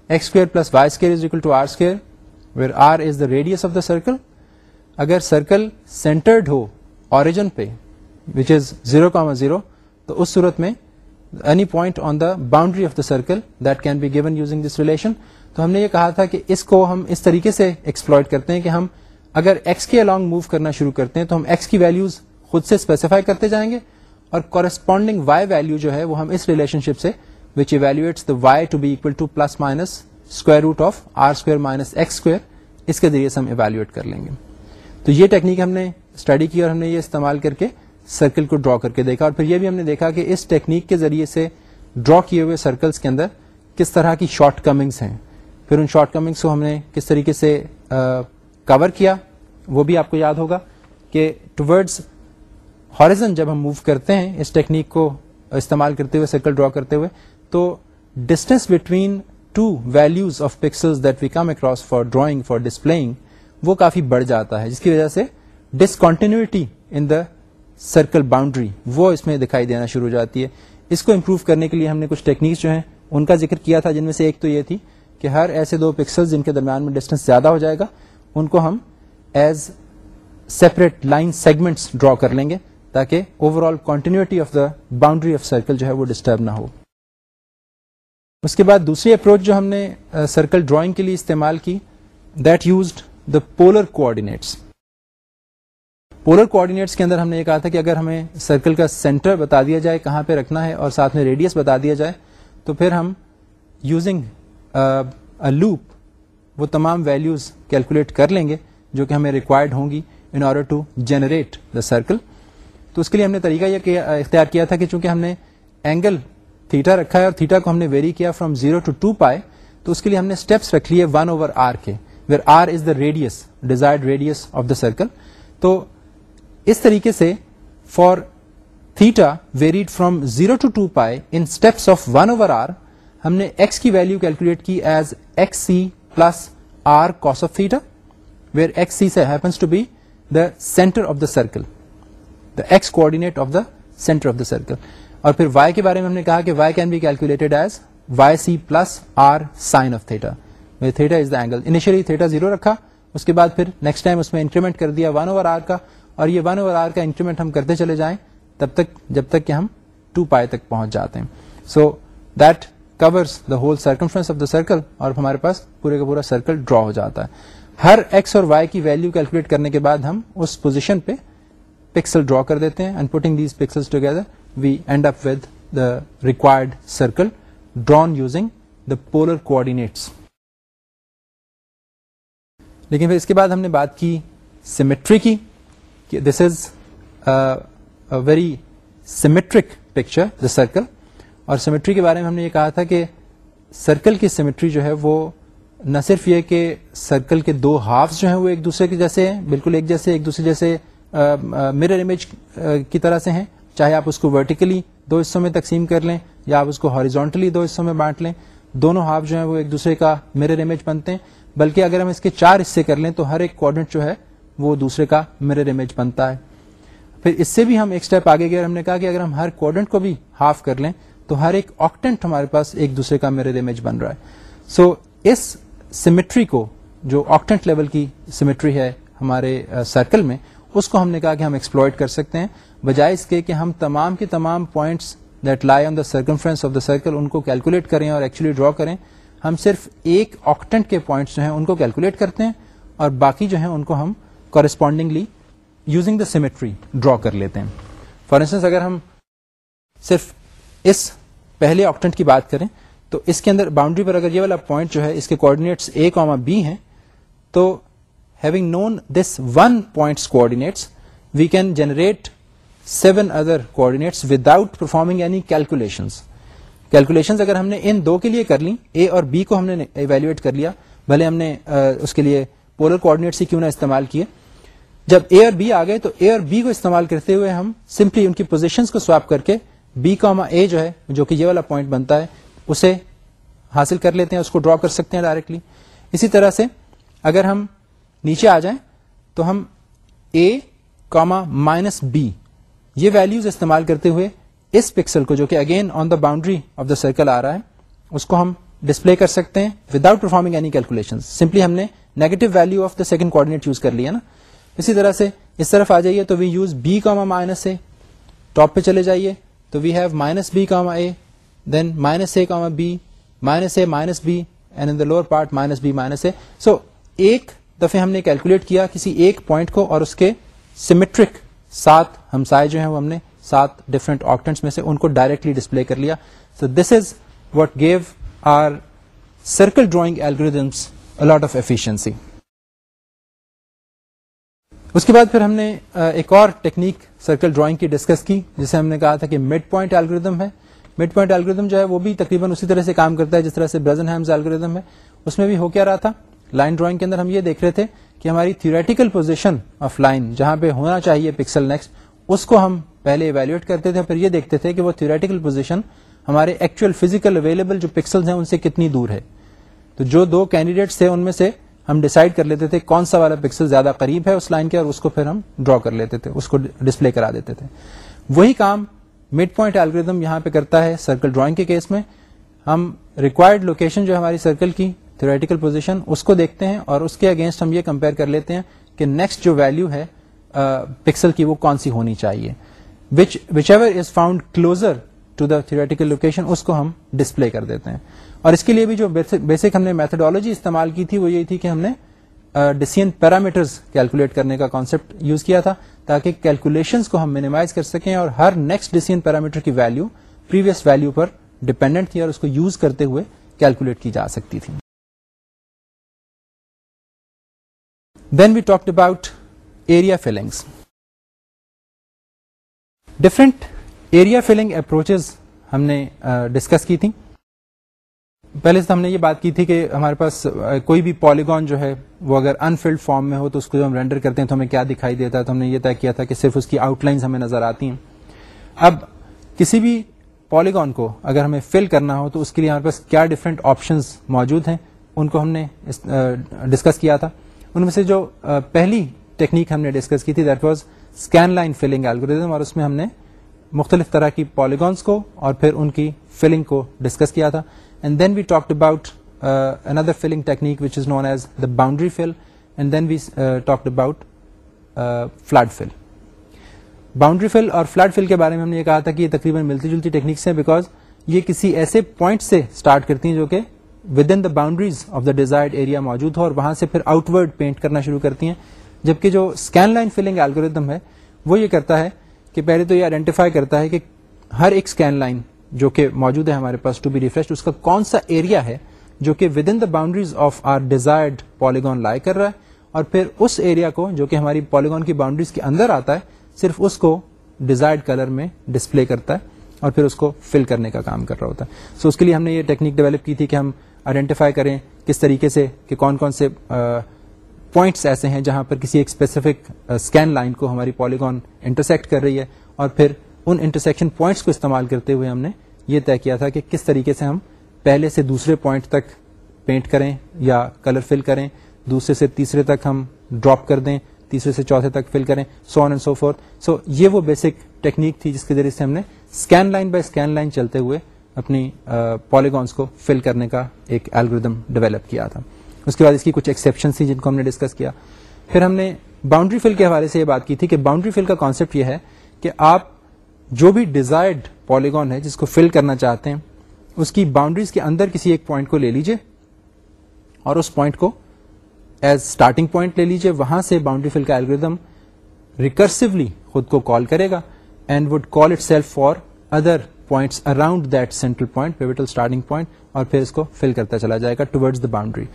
x square plus y square is equal to r square where r is the radius of the circle اگر سرکل سینٹرڈ ہو اوریجن پہ which is zero comma zero تو اس صورت میں any point on the boundary of the circle that can be given using this relation تو ہم نے یہ کہا تھا کہ اس کو ہم اس طریقے سے ایکسپلوئڈ کرتے ہیں کہ ہم اگر ایکس کے الانگ موو کرنا شروع کرتے ہیں تو ہم ایکس کی ویلوز خود سے اسپیسیفائی کرتے جائیں گے اور کورسپونڈنگ وائی ویلو جو ہے وہ ہم اس ریلیشن شپ سے which y to be to plus minus square root of r square minus x square اس کے ذریعے سے ہم ایویلوٹ کر لیں گے تو یہ ٹیکنیک ہم نے اسٹڈی کی اور ہم نے یہ استعمال کر کے سرکل کو ڈرا کر کے دیکھا اور پھر یہ بھی ہم نے دیکھا کہ اس ٹیکنیک کے ذریعے سے ڈرا کیے ہوئے سرکلس کے اندر کس طرح کی شارٹ کمنگس ہیں پھر ان شارٹ کمنگس کو ہم نے کس طریقے سے کور کیا وہ بھی آپ کو یاد ہوگا کہ ٹوڈز ہارزن جب ہم موو کرتے ہیں اس ٹیکنیک کو استعمال کرتے ہوئے سرکل ڈرا کرتے ہوئے تو distance between two values of pixel that we come across for drawing for displaying وہ کافی بڑھ جاتا ہے جس کی وجہ سے discontinuity in the circle boundary وہ اس میں دکھائی دینا شروع ہو جاتی ہے اس کو امپروو کرنے کے لیے ہم نے کچھ ٹیکنیکس جو ہیں ان کا ذکر کیا تھا جن میں سے ایک تو یہ تھی کہ ہر ایسے دو پکسل جن کے درمیان میں ڈسٹینس زیادہ ہو جائے گا ان کو ہم as separate line segments draw کر لیں گے تاکہ overall continuity of the boundary of circle جو ہے وہ ڈسٹرب نہ ہو اس کے بعد دوسری اپروچ جو ہم نے سرکل ڈرائنگ کے لیے استعمال کی that used the polar coordinates polar coordinates کے اندر ہم نے یہ کہا تھا کہ اگر ہمیں سرکل کا سینٹر بتا دیا جائے کہاں پہ رکھنا ہے اور ساتھ میں ریڈیس بتا دیا جائے تو پھر ہم یوزنگ لوپ وہ تمام ویلوز کیلکولیٹ کر لیں گے جو کہ ہمیں ریکوائرڈ ہوں گی in order to generate the circle تو اس کے لیے ہم نے طریقہ یہ اختیار کیا تھا کہ چونکہ ہم نے اینگل تھیٹا رکھا ہے اور تھیٹا کو ہم نے ویری کیا from zero to two pi تو اس کے لیے ہم نے اسٹیپس رکھ لیے ون اوور آر کے where r is the radius desired radius of the circle تو اس طریقے سے for theta varied from zero to two pi in steps of one over r ہم نے ایکس کی ویلو کیلکولیٹ کی as x c plus r پھر of theta where x c سیپنس be the center of the circle the the x coordinate of center of the circle اور پھر y کے بارے میں ہم نے کہا کہ y can be calculated as y c plus r sine of theta theta is the angle initially theta zero رکھا اس کے بعد پھر نیکسٹ ٹائم اس میں انکریمنٹ کر دیا ون اوور آر کا اور یہ ون اوور آر کا انکریمنٹ ہم کرتے چلے جائیں تب تک جب تک کہ ہم ٹو پائے تک پہنچ جاتے ہیں so that covers the whole circumference of the circle اور ہمارے پاس پورے کا پورا سرکل ڈرا ہو جاتا ہے ہر ایکس اور وائی کی ویلو کیلکولیٹ کرنے کے بعد ہم اس پوزیشن پہ پکسل ڈرا کر دیتے ہیں required circle drawn using the polar coordinates لیکن پھر اس کے بعد ہم نے بات کی سیمیٹری کی this is very symmetric picture the circle اور سیمیٹری کے بارے میں ہم نے یہ کہا تھا کہ سرکل کی سیمیٹری جو ہے وہ نہ صرف یہ کہ سرکل کے دو ہاف جو ہیں وہ ایک دوسرے کے جیسے ہیں بالکل ایک جیسے ایک دوسرے جیسے میرر امیج کی طرح سے ہیں چاہے آپ اس کو ورٹیکلی دو حصوں میں تقسیم کر لیں یا آپ اس کو ہاریزونٹلی دو حصوں میں بانٹ لیں دونوں ہاف جو ہیں وہ ایک دوسرے کا میرر امیج بنتے ہیں بلکہ اگر ہم اس کے چار حصے کر لیں تو ہر ایک کوڈنٹ جو ہے وہ دوسرے کا میرر امیج بنتا ہے پھر اس سے بھی ہم ایک اسٹیپ آگے گئے ہم نے کہا کہ اگر ہم ہر کوڈنٹ کو بھی ہاف کر لیں تو ہر ایک آکٹینٹ ہمارے پاس ایک دوسرے کا میرے امیج بن رہا ہے سو so, اس سیمیٹری کو جو آکٹینٹ لیول کی سیمیٹری ہے ہمارے سرکل میں اس کو ہم نے کہا کہ ہم ایکسپلورڈ کر سکتے ہیں بجائے اس کے کہ ہم تمام کے تمام points that lie on the circum of the circle ان کو کیلکولیٹ کریں اور ایکچولی ڈرا کریں ہم صرف ایک آکٹنٹ کے پوائنٹس جو ہیں ان کو کیلکولیٹ کرتے ہیں اور باقی جو ہیں ان کو ہم correspondingly using the symmetry draw کر لیتے ہیں فار انسٹنس اگر ہم صرف اس پہلے آپٹنٹ کی بات کریں تو اس کے اندر باؤنڈری پر اگر یہ والا پوائنٹ جو ہے اس کے کوآڈینیٹس اے کو بی ہیں تو having know this one point coordinates we can generate seven other performing any calculation calculation اگر ہم نے ان دو کے لیے کر لی اے اور بی کو ہم نے ایویلویٹ کر لیا بھلے ہم نے اس کے لیے پولر کوآڈینیٹس ہی کیوں نہ استعمال کیے جب اے اور بی آ گئے تو اے اور بی کو استعمال کرتے ہوئے ہم سمپلی ان کی پوزیشن کو سواپ کر کے بی کاما اے جو ہے جو کہ یہ والا پوائنٹ بنتا ہے اسے حاصل کر لیتے ہیں اس کو ڈرا کر سکتے ہیں ڈائریکٹلی اسی طرح سے اگر ہم نیچے آ جائیں تو ہم اے کاما مائنس بی یہ ویلوز استعمال کرتے ہوئے اس پکسل کو جو کہ again on the boundary of the circle آ رہا ہے اس کو ہم ڈسپلے کر سکتے ہیں without performing any calculation simply ہم نے negative value of the second coordinate use کر لیا نا اسی طرح سے اس طرف آ جائیے تو we use b comma minus a top پہ چلے جائیے تو we have minus b comma a then minus a comma b minus a minus b and in the lower part minus b minus a so ایک دفعہ ہم نے calculate کیا کسی ایک پوائنٹ کو اور اس کے سیمیٹرک سات ہمسائے جو ہیں وہ ہم نے سات ڈفرنٹ آپٹنٹ میں سے ان کو ڈائریکٹلی ڈسپلے کر لیا so this is what give our circle drawing a lot of efficiency اس کے بعد پھر ہم نے ایک اور ٹیکنیک سرکل ڈرائنگ کی ڈسکس کی جسے ہم نے کہا تھا کہ مڈ پوائنٹ الگریدم ہے مڈ پوائنٹ جو ہے وہ بھی تقریباً اسی طرح سے کام کرتا ہے جس طرح سے برزن ہیمز الگریدم ہے اس میں بھی ہو کیا رہا تھا لائن ڈرائنگ کے اندر ہم یہ دیکھ رہے تھے کہ ہماری تھیوریٹیکل پوزیشن آف لائن جہاں پہ ہونا چاہیے پکسل نیکسٹ اس کو ہم پہلے ایویلوٹ کرتے تھے پھر یہ دیکھتے تھے کہ وہ تھیوریٹیکل پوزیشن ہمارے ایکچوئل فیزیکل اویلیبل جو پکسل ہیں ان سے کتنی دور ہے تو جو دو کینڈیڈیٹس تھے ان میں سے ہم ڈیسائیڈ کر لیتے تھے کون سا والا پکسل زیادہ قریب ہے اس لائن کے اور اس کو پھر ہم ڈرا کر لیتے تھے اس کو ڈسپلے کرا دیتے تھے وہی کام مڈ پوائنٹ الگریدم یہاں پہ کرتا ہے سرکل ڈرائنگ کے کیس میں ہم ریکوائرڈ لوکیشن جو ہماری سرکل کی تھوریٹیکل پوزیشن اس کو دیکھتے ہیں اور اس کے اگینسٹ ہم یہ کمپیئر کر لیتے ہیں کہ نیکسٹ جو ویلو ہے پکسل کی وہ کون سی ہونی چاہیے whichever is found closer to the location اس کو ہم ڈسپلے کر دیتے ہیں اور اس کے لیے بھی جو بیسک ہم نے میتھڈالوجی استعمال کی تھی وہ یہی تھی کہ ہم نے ڈسین پیرامیٹرز کیلکولیٹ کرنے کا کانسیپٹ یوز کیا تھا تاکہ کیلکولیشنس کو ہم مینیمائز کر سکیں اور ہر نیکسٹ ڈسین پیرامیٹر کی ویلو پریویس ویلو پر ڈپینڈنٹ تھی اور اس کو یوز کرتے ہوئے کیلکولیٹ کی جا سکتی تھی then we talk about area fillings different area filling approaches ہم نے ڈسکس کی تھیں پہلے سے ہم نے یہ بات کی تھی کہ ہمارے پاس کوئی بھی پالیگون جو ہے وہ اگر انفلڈ فارم میں ہو تو اس کو جو ہم رینڈر کرتے ہیں تو ہمیں کیا دکھائی دیتا ہے تو ہم نے یہ طے کیا تھا کہ صرف اس کی آؤٹ لائن ہمیں نظر آتی ہیں اب کسی بھی پالیگون کو اگر ہمیں فل کرنا ہو تو اس کے لیے ہمارے پاس کیا ڈفرینٹ آپشنز موجود ہیں ان کو ہم نے ڈسکس کیا تھا ان میں سے جو پہلی ٹیکنیک ہم نے ڈسکس کی تھی that was scan line filling algorithm اور اس میں ہم نے مختلف طرح کی پالیگانس کو اور پھر ان کی فلنگ کو ڈسکس کیا تھا and then we talk about another filling technique which is known as the boundary fill and then we talk about flood fill boundary fill اور فلڈ فل کے بارے میں ہم نے یہ کہا تھا کہ یہ تقریباً ملتی جلتی ٹیکنیکس ہیں بیکاز یہ کسی ایسے پوائنٹ سے اسٹارٹ کرتی ہیں جو کہ within the boundaries of the desired area موجود ہو اور وہاں سے پھر آؤٹ ورڈ پینٹ کرنا شروع کرتی ہیں جبکہ جو اسکین لائن فلنگ الگوریدم ہے وہ یہ کرتا ہے کہ پہلے تو یہ آئیڈینٹیفائی کرتا ہے کہ ہر ایک اسکین لائن جو کہ موجود ہے ہمارے پاس ٹو بی ریفریش اس کا کون سا ایریا ہے جو کہ within the boundaries of our desired polygon lie کر رہا ہے اور پھر اس ایریا کو جو کہ ہماری پالیگون کی باؤنڈریز کے اندر آتا ہے صرف اس کو ڈیزائرڈ کلر میں ڈسپلے کرتا ہے اور پھر اس کو فل کرنے کا کام کر رہا ہوتا ہے سو so اس کے لیے ہم نے یہ ٹیکنیک ڈیولپ کی تھی کہ ہم آئیڈینٹیفائی کریں کس طریقے سے کہ کون کون سے پوائنٹس ایسے ہیں جہاں پر کسی ایک اسپیسیفک اسکین لائن کو ہماری پالیگون انٹرسیکٹ کر رہی ہے اور پھر ان انٹرسیکشن پوائنٹس کو استعمال کرتے ہوئے ہم نے یہ طے کیا تھا کہ کس طریقے سے ہم پہلے سے دوسرے پوائنٹ تک پینٹ کریں یا کلر فل کریں دوسرے سے تیسرے تک ہم ڈراپ کر دیں تیسرے سے چوتھے تک فل کریں so on and so forth so یہ وہ بیسک ٹیکنیک تھی جس کے ذریعے سے ہم نے scan line by scan line چلتے ہوئے اپنی پالیگونس uh, کو فل کرنے کا ایک الگوردم ڈیولپ کیا تھا اس کے بعد اس کی کچھ ایکسیپشنس تھیں جن کو ہم نے ڈسکس کیا پھر ہم نے باؤنڈری فل کے حوالے سے یہ بات کی تھی کہ باؤنڈری فل کا کانسیپٹ یہ ہے کہ آپ جو بھی ڈیزائرڈ پالیگون ہے جس کو فل کرنا چاہتے ہیں اس کی باؤنڈریز کے اندر کسی ایک پوائنٹ کو لے لیجیے اور اس پوائنٹ کو ایز اسٹارٹنگ پوائنٹ لے لیجیے وہاں سے باؤنڈری فل کا الگریدم ریکرسولی خود کو کال کرے گا and would call itself for other point around that central point pivotal starting point اور پھر اس کو فل کرتا چلا جائے گا ٹوڈز دا باؤنڈری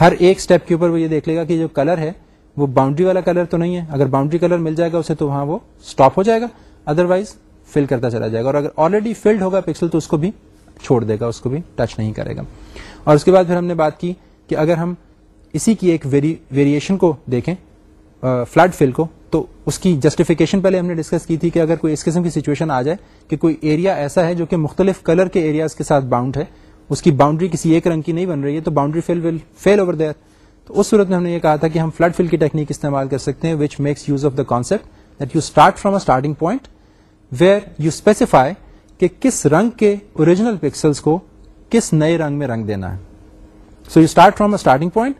ہر ایک اسٹیپ کے اوپر وہ یہ دیکھ لے گا کہ جو کلر ہے وہ باؤنڈری والا کلر تو نہیں ہے اگر باؤنڈری کلر مل جائے گا اسے تو وہاں وہ اسٹاپ ہو جائے گا ادر وائز فل کرتا چلا جائے گا اور اگر آلریڈی فلڈ ہوگا پکسل تو اس کو بھی چھوڑ دے گا اس کو بھی ٹچ نہیں کرے گا اور اس کے بعد پھر ہم نے بات کی کہ اگر ہم اسی کی ایک ویریشن کو دیکھیں فلڈ فل کو تو اس کی جسٹیفکیشن پہلے ہم نے ڈسکس کی تھی کہ اگر کوئی اس قسم کی سچویشن آ جائے کہ کوئی ایریا ایسا ہے جو کہ مختلف کلر کے ایریاز کے ساتھ باؤنڈ ہے اس کی باؤنڈری کسی ایک رنگ کی نہیں بن رہی ہے تو boundary fail will fail over there تو اس صورت میں ہم نے یہ کہا تھا کہ ہم فلڈ فل کی ٹیکنیک استعمال کر سکتے ہیں which makes use of the concept that you start from a starting point where you specify کہ کس رنگ کے اوریجنل پکسلس کو کس نئے رنگ میں رنگ دینا ہے so you start from a starting point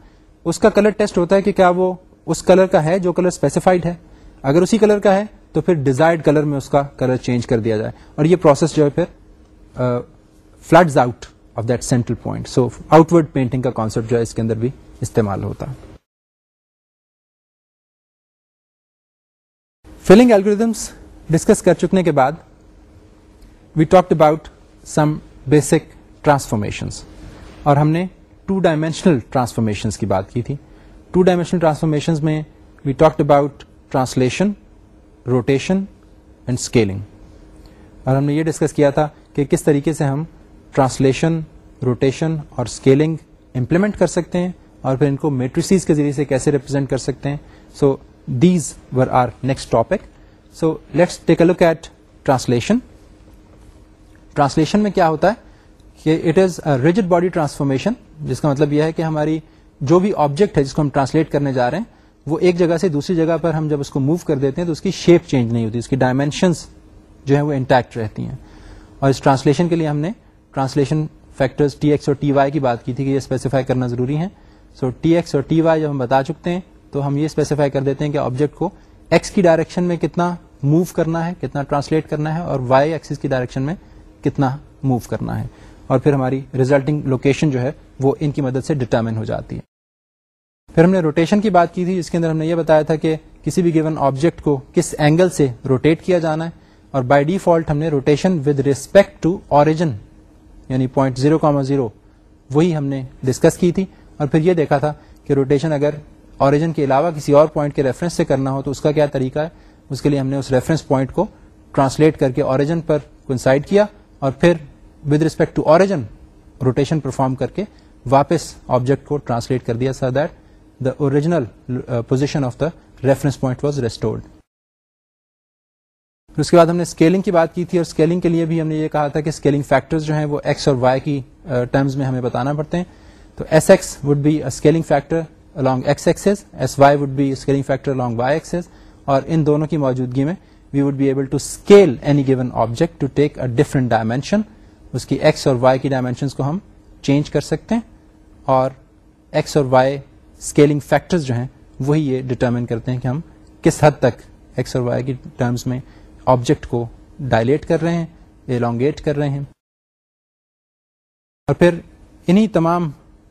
اس کا کلر ٹیسٹ ہوتا ہے کہ کیا وہ اس کلر کا ہے جو کلر اسپیسیفائڈ ہے اگر اسی کلر کا ہے تو پھر ڈیزائرڈ کلر میں اس کا کلر چینج کر دیا جائے اور یہ پروسیس جو ہے پھر floods out of that central point so outward painting کا کانسیپٹ جو ہے اس کے اندر بھی استعمال ہوتا فلنگ ڈسکس کر چکنے کے بعد we talked about some basic transformations اور ہم نے ٹو ڈائمینشنل ٹرانسفارمیشنس کی بات کی تھی ٹو ڈائمینشنل ٹرانسفارمیشن میں we talked about translation rotation and scaling اور ہم نے یہ ڈسکس کیا تھا کہ کس طریقے سے ہم ٹرانسلیشن روٹیشن اور اسکیلنگ امپلیمنٹ کر سکتے ہیں اور پھر ان کو میٹریسیز کے ذریعے سے کیسے ریپرزینٹ کر سکتے ہیں so these were our next topic so let's take a look at translation translation میں کیا ہوتا ہے کہ it is a rigid body transformation جس کا مطلب یہ ہے کہ ہماری جو بھی آبجیکٹ ہے جس کو ہم ٹرانسلیٹ کرنے جا رہے ہیں وہ ایک جگہ سے دوسری جگہ پر ہم جب اس کو موو کر دیتے ہیں تو اس کی شیپ چینج نہیں ہوتی اس کی ڈائمینشنس جو ہے وہ انٹیکٹ رہتی ہیں اور اس ٹرانسلیشن کے لیے ہم نے ٹرانسلیشن فیکٹر ٹی ایکس اور ٹی وائی کی بات کی تھی کہ یہ اسپیسیفائی کرنا ضروری ہے سو ٹی ایکس اور ٹی وائی جب ہم بتا چکتے ہیں تو ہم یہ اسپیسیفائی کر دیتے ہیں کہ آبجیکٹ کو ایکس کی ڈائریکشن میں کتنا موو کرنا ہے کتنا ٹرانسلیٹ کرنا ہے اور وائی ایکسس کی ڈائریکشن میں کتنا موو کرنا ہے اور پھر ہماری ریزلٹنگ لوکیشن جو ہے وہ ان کی مدد سے ڈٹرمن ہو جاتی ہے پھر ہم نے روٹیشن کی بات کی تھی اس کے اندر ہم نے یہ بتایا تھا کہ کسی بھی گیون آبجیکٹ کو کس اینگل سے روٹیٹ کیا جانا ہے اور بائی ڈیفالٹ ہم نے rotation with respect to origin یعنی پوائنٹ زیرو کاما زیرو وہی ہم نے ڈسکس کی تھی اور پھر یہ دیکھا تھا کہ روٹیشن اگر اوریجن کے علاوہ کسی اور پوائنٹ کے ریفرنس سے کرنا ہو تو اس کا کیا طریقہ ہے اس کے لیے ہم نے اس ریفرنس پوائنٹ کو ٹرانسلیٹ کر کے اوریجن پر کنسائڈ کیا اور پھر with respect to origin rotation perform کر کے واپس آبجیکٹ کو ٹرانسلیٹ کر دیا sir that the original position of the reference point was restored پھر اس کے بعد ہم نے اسکیلنگ کی بات کی تھی اور اسکیلنگ کے لیے بھی ہم نے یہ کہا تھا کہ اسکیلنگ فیکٹر جو ہیں وہ ایکس اور وائی کی ٹرمز میں ہمیں بتانا پڑتے ہیں تو S x would be scaling factor along x S y be be scaling factor y axis اور ان دونوں کی موجودگی میں we would be able to scale any given object to take a different dimension اس کی ایکس اور Y کی dimensions کو ہم چینج کر سکتے ہیں اور ایکس اور وائی اسکیلنگ فیکٹر جو ہیں وہی یہ ڈٹرمن کرتے ہیں کہ ہم کس حد تک ایکس اور وائی کی ٹرمز میں آبجیکٹ کو ڈائلیٹ کر رہے ہیں الانگیٹ کر رہے ہیں اور پھر انہی تمام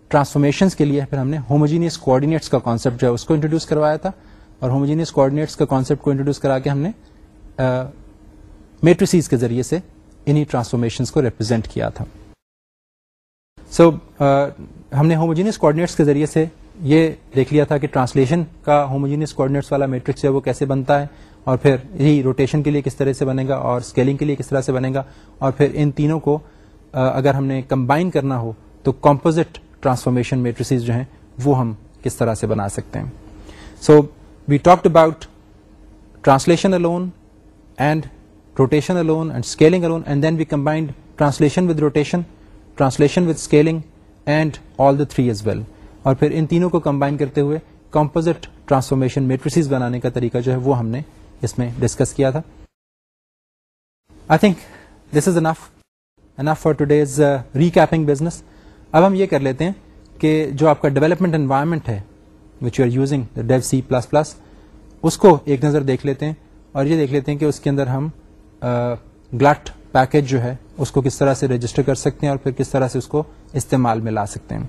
ٹرانسفارمیشن کے لیے پھر ہم نے ہوموجینس کوڈینیٹس کا کانسیپٹ جو ہے اس کو انٹروڈیوس کروایا تھا اور ہوموجینس کوڈینیٹس کا کانسیپٹ کو انٹروڈیوس کرا کے ہم نے میٹریسیز کے ذریعے سے انہی ٹرانسفارمیشنس کو ریپرزینٹ کیا تھا سو so, uh, ہم نے ہوموجینس کوآڈینیٹس کے ذریعے سے یہ دیکھ لیا تھا کہ ٹرانسلیشن کا ہوموجینس کوڈینٹس والا میٹرکس ہے وہ کیسے بنتا ہے اور پھر یہی روٹیشن کے لیے کس طرح سے بنے گا اور اسکیلنگ کے لیے کس طرح سے بنے گا اور پھر ان تینوں کو اگر ہم نے کمبائن کرنا ہو تو کمپوزٹ ٹرانسفارمیشن میٹریسز جو ہیں وہ ہم کس طرح سے بنا سکتے ہیں so we talked about translation alone and rotation alone and scaling alone and then we combined translation with rotation translation with scaling and all the three as well اور پھر ان تینوں کو کمبائن کرتے ہوئے کمپوزٹ ٹرانسفارمیشن میٹریسیز بنانے کا طریقہ جو ہے وہ ہم نے اس میں ڈسکس کیا تھا I think this is enough enough for today's is business اب ہم یہ کر لیتے ہیں کہ جو آپ کا ڈیولپمنٹ انوائرمنٹ ہے which you are using Dev C plus plus اس کو ایک نظر دیکھ لیتے ہیں اور یہ دیکھ لیتے ہیں کہ اس کے اندر ہم گلٹ uh, پیکج جو ہے اس کو کس طرح سے رجسٹر کر سکتے ہیں اور پھر کس طرح سے اس کو استعمال میں لا سکتے ہیں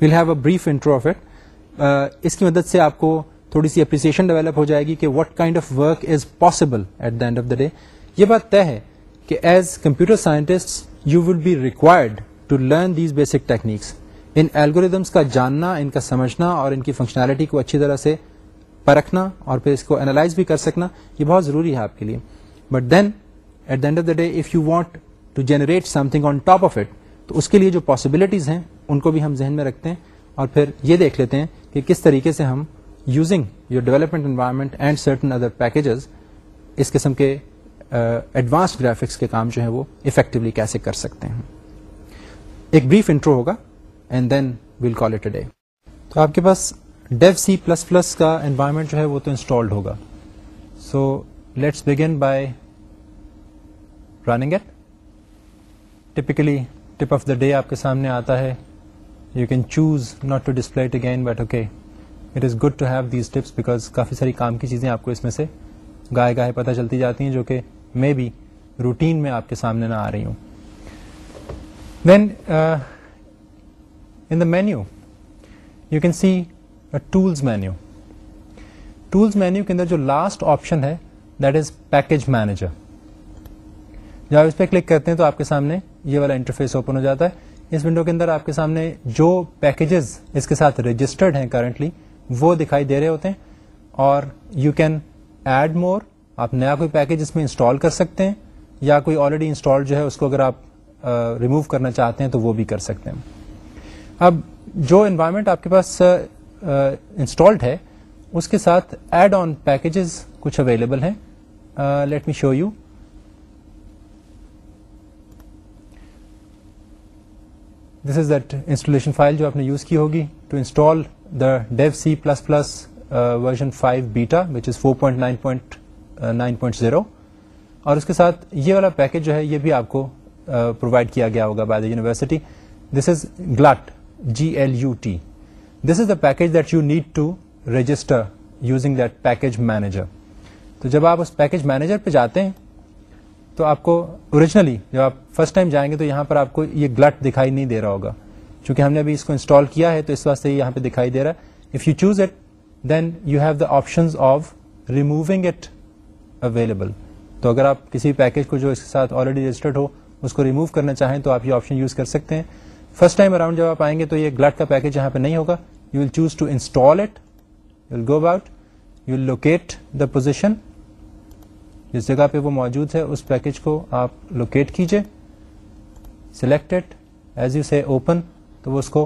we'll have a brief intro of it اس کی مدد سے آپ کو تھوڑی سی اپریسیشن ڈیولپ ہو جائے گی کہ what kind of work is possible at the end of the day یہ بات طے ہے کہ as computer scientist you will be required to learn these basic techniques in algorithms کا جاننا ان کا سمجھنا اور ان کی فنکشنالٹی کو اچھی طرح سے پرکھنا اور پھر اس کو اینالائز بھی کر سکنا یہ بہت ضروری ہے آپ کے لیے but then at the end of the day if you want to generate something on top of it تو اس کے لیے جو پاسبلٹیز ہیں ان کو بھی ہم ذہن میں رکھتے ہیں اور پھر یہ دیکھ لیتے ہیں کہ کس طریقے سے ہم using your development environment and certain other packages اس قسم کے ایڈوانس uh, گرافکس کے کام جو ہے وہ افیکٹولی کیسے کر سکتے ہیں ایک بریف انٹرو ہوگا and then we'll call it a تو آپ کے پاس ڈیو سی پلس پلس کا انوائرمنٹ جو ہے وہ تو انسٹالڈ ہوگا so let's begin by running it typically tip of the day آپ کے سامنے آتا ہے you can choose not to display it again but okay it is good to have these tips because کافی ساری کام کی چیزیں آپ کو اس میں سے گائے گاہے پتہ چلتی جاتی ہیں جو کہ میں بھی روٹین میں آپ کے سامنے نہ آ رہی ہوں then in the menu you can see tools menu tools menu کے اندر جو لاسٹ آپشن ہے دیٹ از پیکج مینیجر جب اس پہ کلک کرتے ہیں تو آپ کے سامنے یہ والا انٹرفیس اوپن ہو جاتا ہے اس ونڈو کے اندر آپ کے سامنے جو پیکجز اس کے ساتھ رجسٹرڈ ہیں کرنٹلی وہ دکھائی دے رہے ہوتے ہیں اور یو کین ایڈ مور آپ نیا کوئی پیکج اس میں انسٹال کر سکتے ہیں یا کوئی آلریڈی انسٹال جو ہے اس کو اگر آپ ریموو کرنا چاہتے ہیں تو وہ بھی کر سکتے ہیں اب جو انوائرمنٹ آپ کے پاس انسٹالڈ ہے اس کے ساتھ ایڈ آن پیکجز کچھ اویلیبل ہیں let me show you this is that installation file جو آپ نے یوز کی ہوگی to install the Dev C plus plus version five beta nine point zero اور اس کے ساتھ یہ والا پیکج جو ہے یہ بھی آپ کو پرووائڈ uh, کیا گیا ہوگا by the university this is GLUT G L U T this is the package that you need to register using that package manager تو جب آپ اس پیکج مینیجر پہ جاتے ہیں تو آپ کو اوریجنلی جب آپ فرسٹ ٹائم جائیں گے تو یہاں پر آپ کو یہ گلٹ دکھائی نہیں دے رہا ہوگا چونکہ ہم نے ابھی اس کو انسٹال کیا ہے تو اس واسطے یہاں پہ دکھائی دے رہا ہے if you you choose it then have the option of removing it available تو اگر آپ کسی پیکج کو جو اس کے ساتھ آلریڈی رجسٹرڈ ہو اس کو ریموو کرنا چاہیں تو آپ یہ آپشن یوز کر سکتے ہیں فرسٹ ٹائم اراؤنڈ جب آپ آئیں گے تو یہ گلٹ کا پیکج یہاں پہ نہیں ہوگا you will choose to install it will go about you will locate the position جس جگہ پہ وہ موجود ہے اس پیکج کو آپ لوکیٹ کیجیے selected as you see open تو وہ اس کو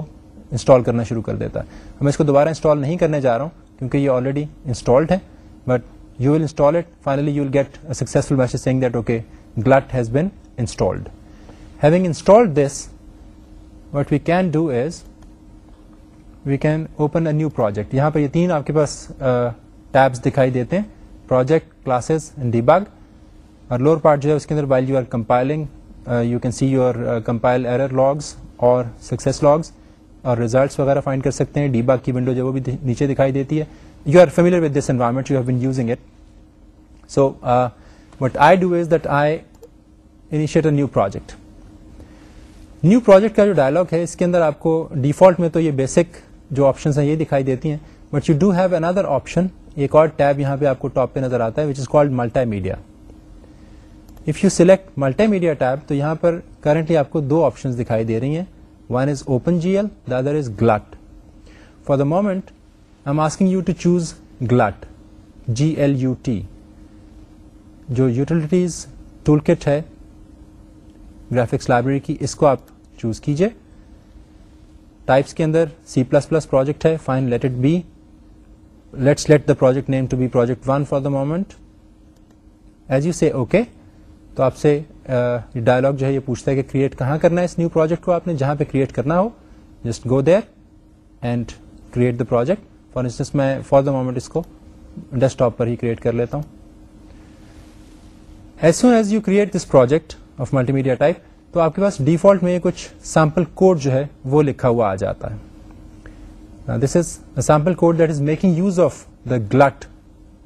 انسٹال کرنا شروع کر دیتا ہے میں اس کو دوبارہ انسٹال نہیں کرنے جا رہا ہوں کیونکہ یہ آلریڈی انسٹالڈ ہے but you will install it finally you will get successful message saying that okay GLUT has been installed having installed this what we can do is we can open a new project یہاں پہ یہ تین آپ کے پاس tabs دکھائی دیتے ہیں debug اور لوور پارٹ جو ہے اس کے اندر لاگس uh, uh, اور سکس لاگس اور ریزلٹس وغیرہ فائنڈ کر سکتے ہیں ڈیباگ کی ونڈو جو بھی نیچے دکھائی دیتی ہے you are uh, a new project new project کا جو ڈائلگ ہے اس کے اندر آپ کو ڈیفالٹ میں تو یہ بیسک جو آپشنس ہیں یہ دکھائی دیتی ہیں but you do have another option ایک اور ٹیب یہاں پہ آپ کو ٹاپ پہ نظر آتا ہے which is called multimedia if you select multimedia tab تو یہاں پر کرنٹلی آپ کو دو آپشن دکھائی دے رہی ہیں one is open G L the other is GLUT for the moment I am asking you to choose GLUT G L U T جو یوٹیلیٹیز ٹول کٹ ہے گرافکس لائبریری کی اس کو آپ چوز کیجیے ٹائپس کے اندر سی پلس پلس پروجیکٹ ہے fine let it be let's let the project name to be project one for the moment as you say okay تو آپ سے ڈائلگ uh, جو ہے یہ پوچھتا ہے کہ کریٹ کہاں کرنا ہے اس نیو پروجیکٹ کو آپ نے جہاں پہ کریٹ کرنا ہو just go there and create the project for instance میں فار دا مومنٹ اس کو ڈیسک ٹاپ پر ہی کریٹ کر لیتا ہوں as so as you create this project of multimedia type تو آپ کے پاس ڈیفالٹ میں کچھ سیمپل کوڈ جو ہے وہ لکھا ہوا آ جاتا ہے this is sample code that is making use of the GLUT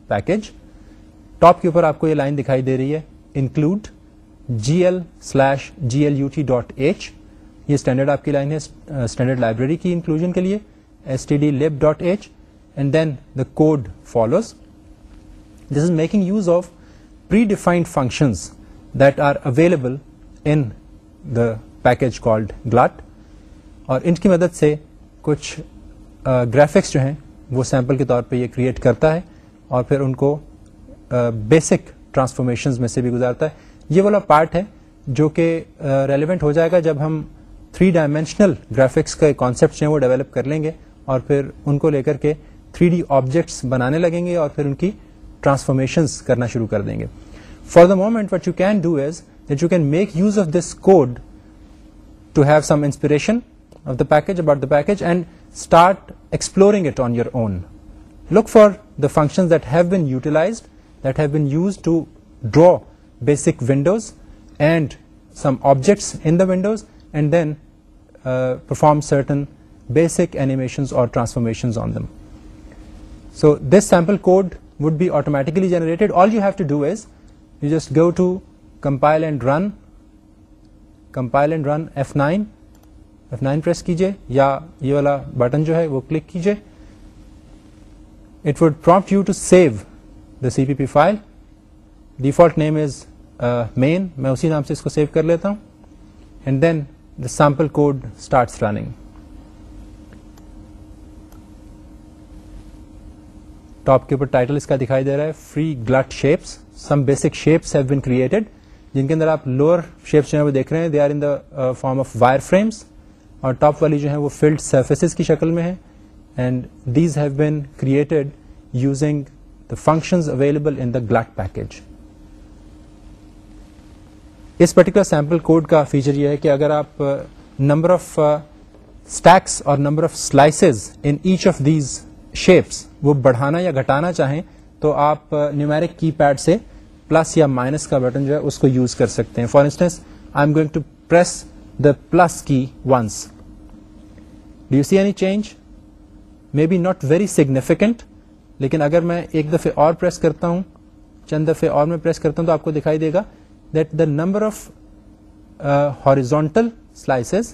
package top کے اوپر آپ کو یہ لائن دکھائی دے رہی ہے include G L slash G L U T dot H یہ لائن لائبریری کی انکلوژن uh, کے لیے S T D lib dot H and then the code follows this is making use of defined functions that are available in the package called GLUT اور ان کی مدد سے کچھ گرافکس جو ہیں وہ سیمپل کے طور پہ یہ کریٹ کرتا ہے اور پھر ان کو بیسک ٹرانسفارمیشنز میں سے بھی گزارتا ہے یہ والا پارٹ ہے جو کہ ریلیونٹ ہو جائے گا جب ہم تھری ڈائمینشنل گرافکس کا کانسیپٹس ہیں وہ ڈیولپ کر لیں گے اور پھر ان کو لے کر کے تھری ڈی آبجیکٹس بنانے لگیں گے اور پھر ان کی ٹرانسفارمیشنس کرنا شروع کر دیں گے for the moment what you can do is that you can make use of this code to have some inspiration of the package about the package and Start exploring it on your own. Look for the functions that have been utilized, that have been used to draw basic windows and some objects in the windows, and then uh, perform certain basic animations or transformations on them. So this sample code would be automatically generated. All you have to do is you just go to compile and run F9, press کیجیے یا یہ والا button جو ہے وہ click کیجیے it would prompt you to save the C P P file default name is main میں اسی نام سے اس کو سیو کر لیتا ہوں and then the sample code start running top کے اوپر ٹائٹل اس کا دکھائی دے رہا ہے free GLUT shapes some basic shapes have been created جن کے اندر آپ لوئر شیپس جو وہ دیکھ رہے ہیں they are in the form of wire frames اور ٹاپ والی جو ہے وہ فلڈ سرفیسز کی شکل میں ہے and these have been created using the functions available in the package us particular sample code کا فیچر یہ ہے کہ اگر آپ نمبر آف اسٹیکس اور number of slices in each of these shapes وہ بڑھانا یا گھٹانا چاہیں تو آپ نیومیرک کی پیڈ سے پلس یا مائنس کا بٹن جو ہے اس کو یوز کر سکتے ہیں for instance I am going to press plus key once do see any change may be not very significant لیکن اگر میں ایک دفعہ اور پریس کرتا ہوں چند دفے اور میں پریس کرتا ہوں تو آپ کو دکھائی دے گا that the number of horizontal slices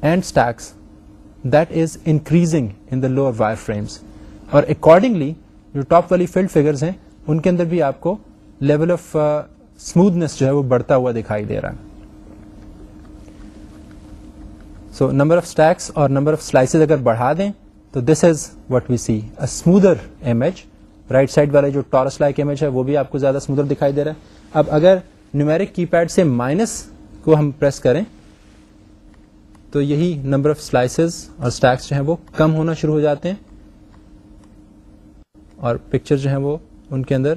and stacks that is increasing in the lower wire frames اور اکارڈنگلی جو ٹاپ والی فیلڈ فگرز ہیں ان کے اندر بھی آپ کو لیول آف اسموتھنیس جو ہے وہ بڑھتا ہوا دکھائی دے رہا ہے سو نمبر آف اسٹیکس اور نمبر آف سلائسز اگر بڑھا دیں تو this is what we see a smoother دکھائی دے رہا ہے اب اگر نیویرک کی پیڈ سے مائنس کو ہم پریس کریں تو یہی نمبر آف سلائسز اور اسٹیکس جو ہیں وہ کم ہونا شروع ہو جاتے ہیں اور پکچر جو ہیں وہ ان کے اندر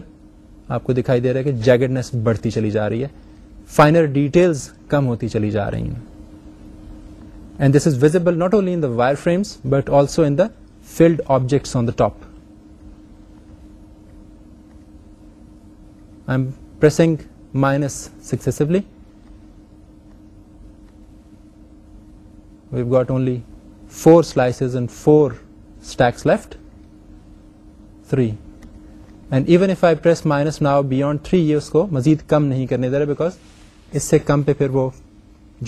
آپ کو دکھائی دے رہا ہے کہ جیکٹنیس بڑھتی چلی جا رہی ہے فائنل ڈیٹیلز کم ہوتی چلی جا رہی ہیں and this is visible not only in the wire frames but also in the filled objects on the top icing minus successively got only four slices and four stacks left three and even if I press minus now Bund three ایئرس کو مزید کم نہیں کرنے دے رہا because اس سے کم پہ پھر وہ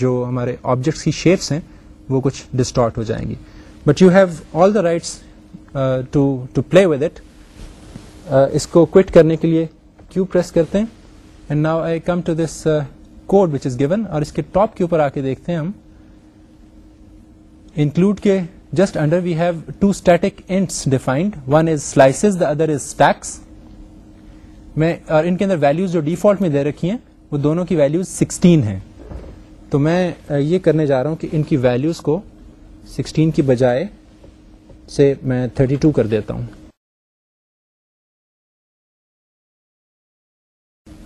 جو ہمارے آبجیکٹس کی شیپس ہیں وہ کچھ ڈسٹارٹ ہو جائیں گی but you have all the rights play with it اس کو کرنے کے لیے کیو پریس کرتے ہیں and now I come to this code which is given اور اس کے ٹاپ کے اوپر آ کے دیکھتے ہیں ہم انکلوڈ کے just under we have two static ints defined one is slices the other is stacks میں اور ان کے اندر ویلوز جو ڈیفالٹ میں دے رکھی ہیں وہ دونوں کی ویلوز سکسٹین ہیں تو میں یہ کرنے جا رہا ہوں کہ ان کی ویلیوز کو سکسٹین کی بجائے سے میں تھرٹی ٹو کر دیتا ہوں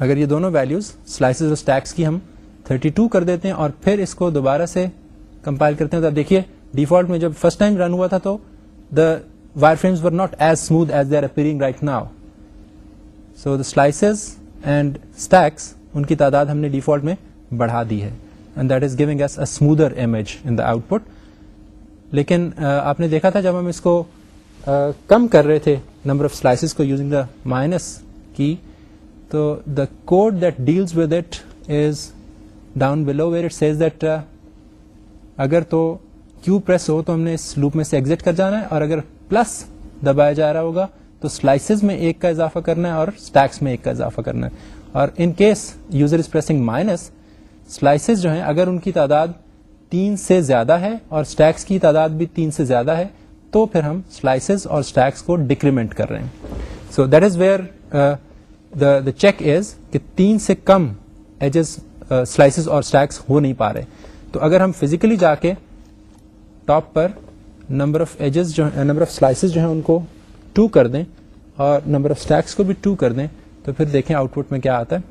اگر یہ دونوں ویلیوز سلائسز اور اسٹیکس کی ہم تھرٹی ٹو کر دیتے ہیں اور پھر اس کو دوبارہ سے کمپائل کرتے ہیں تو آپ دیکھیے ڈیفالٹ میں جب فرسٹ ٹائم رن ہوا تھا تو the wire frames were not as smooth as they are right now so the slices and stacks ان کی تعداد ہم نے ڈیفالٹ میں بڑھا دی ہے that is giving us a a image in the output لیکن آپ نے دیکھا تھا جب ہم اس کو کم کر رہے تھے نمبر آف سلائسز کو یوزنگ دا مائنس کی تو the code that deals with it is down below where it says that اگر تو کیو پریس ہو تو ہم نے اس لوپ میں سے ایگزٹ کر جانا ہے اور اگر پلس دبایا جا رہا ہوگا تو سلائسز میں ایک کا اضافہ کرنا ہے اور اسٹیکس میں ایک کا اضافہ کرنا ہے اور in case user is pressing minus slices جو ہیں اگر ان کی تعداد تین سے زیادہ ہے اور اسٹیکس کی تعداد بھی تین سے زیادہ ہے تو پھر ہم سلائسز اور اسٹیکس کو ڈیکریمنٹ کر رہے ہیں so that is where the check is کہ تین سے کم ایجز سلائسز uh, اور اسٹیکس ہو نہیں پا رہے تو اگر ہم فزیکلی جا کے ٹاپ پر نمبر آف ایجز جو ہیں ان کو ٹو کر دیں اور نمبر آف اسٹیکس کو بھی ٹو کر دیں تو پھر دیکھیں آؤٹ پٹ میں کیا آتا ہے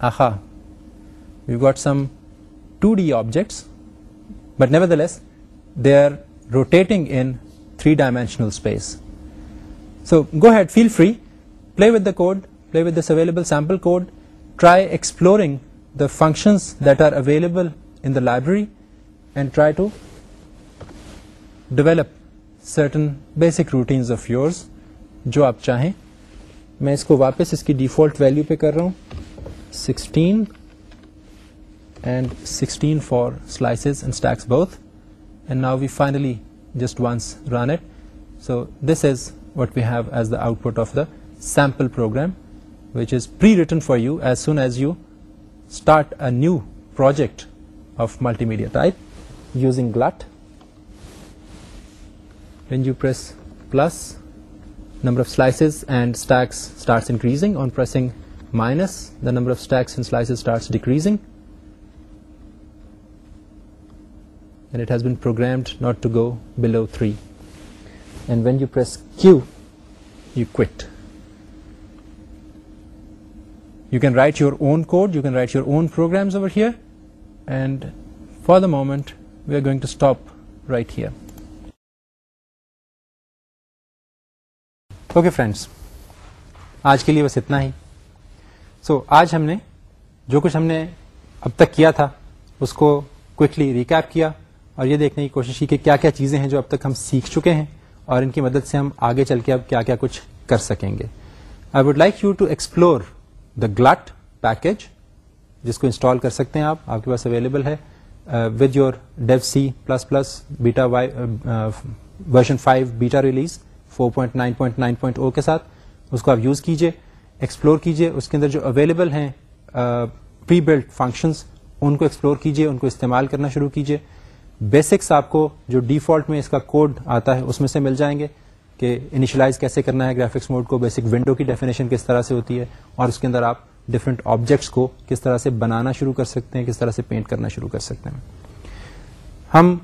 aha, we've got some 2D objects, but nevertheless, they're rotating in three-dimensional space. So go ahead, feel free, play with the code, play with this available sample code, try exploring the functions that are available in the library and try to develop certain basic routines of yours جو آپ چاہیں میں اس کو واپس اس کی default value پہ کر رہا ہوں 16 and 16 for slices and stacks both. And now we finally just once run it. So this is what we have as the output of the sample program, which is pre-written for you as soon as you start a new project of multimedia type using glut. When you press plus, number of slices and stacks starts increasing. On pressing minus the number of stacks and slices start decreasing and it has been program not to go below three and when you press Q you quit you can write your own code you can write your own program over here and for the moment we are going to stop right here okay friends آج کے لیے بس اتنا ہی سو so, آج ہم نے جو کچھ ہم نے اب تک کیا تھا اس کو ریکیپ کیا اور یہ دیکھنے کی کوشش کی کہ کیا کیا چیزیں ہیں جو اب تک ہم سیکھ چکے ہیں اور ان کی مدد سے ہم آگے چل کے اب کیا کیا کچھ کر سکیں گے I would like you to explore the GLUT package جس کو انسٹال کر سکتے ہیں آپ آپ کے پاس اویلیبل ہے with your Dev C plus plus beta Y version five beta release four point nine point nine point O کے ساتھ اس کو آپ یوز کیجیے ایکسپلور کیجیے اس کے اندر جو اویلیبل ہیں پری بلڈ فنکشنز ان کو ایکسپلور کیجیے ان کو استعمال کرنا شروع کیجیے بیسکس آپ کو جو ڈیفالٹ میں اس کا کوڈ آتا ہے اس میں سے مل جائیں گے کہ انیشلائز کیسے کرنا ہے گرافکس موڈ کو بیسک ونڈو کی ڈیفینیشن کس طرح سے ہوتی ہے اور اس کے اندر آپ ڈفرینٹ آبجیکٹس کو کس طرح سے بنانا شروع کر سکتے ہیں کس طرح سے پینٹ کرنا شروع کر سکتے ہیں ہم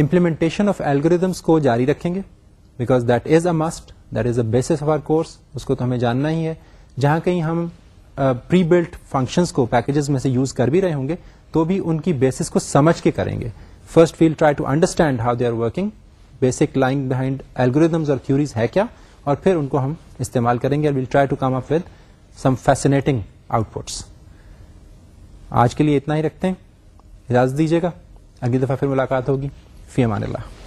امپلیمنٹیشن آف ایلگردمس کو جاری رکھیں گے because that is a must that is a basis of our course اس کو تو ہمیں جاننا ہی ہے جہاں کہیں ہم پری بلڈ فنکشنس کو پیکجز میں سے یوز کر بھی رہے ہوں گے تو بھی ان کی بیسس کو سمجھ کے کریں گے first we'll try to understand how they are working basic line behind algorithms اور تھیوریز ہے کیا اور پھر ان کو ہم استعمال کریں گے we'll try to come up with some fascinating outputs آج کے لیے اتنا ہی رکھتے ہیں اجازت دیجیے گا اگلی دفعہ پھر ملاقات ہوگی فی امان اللہ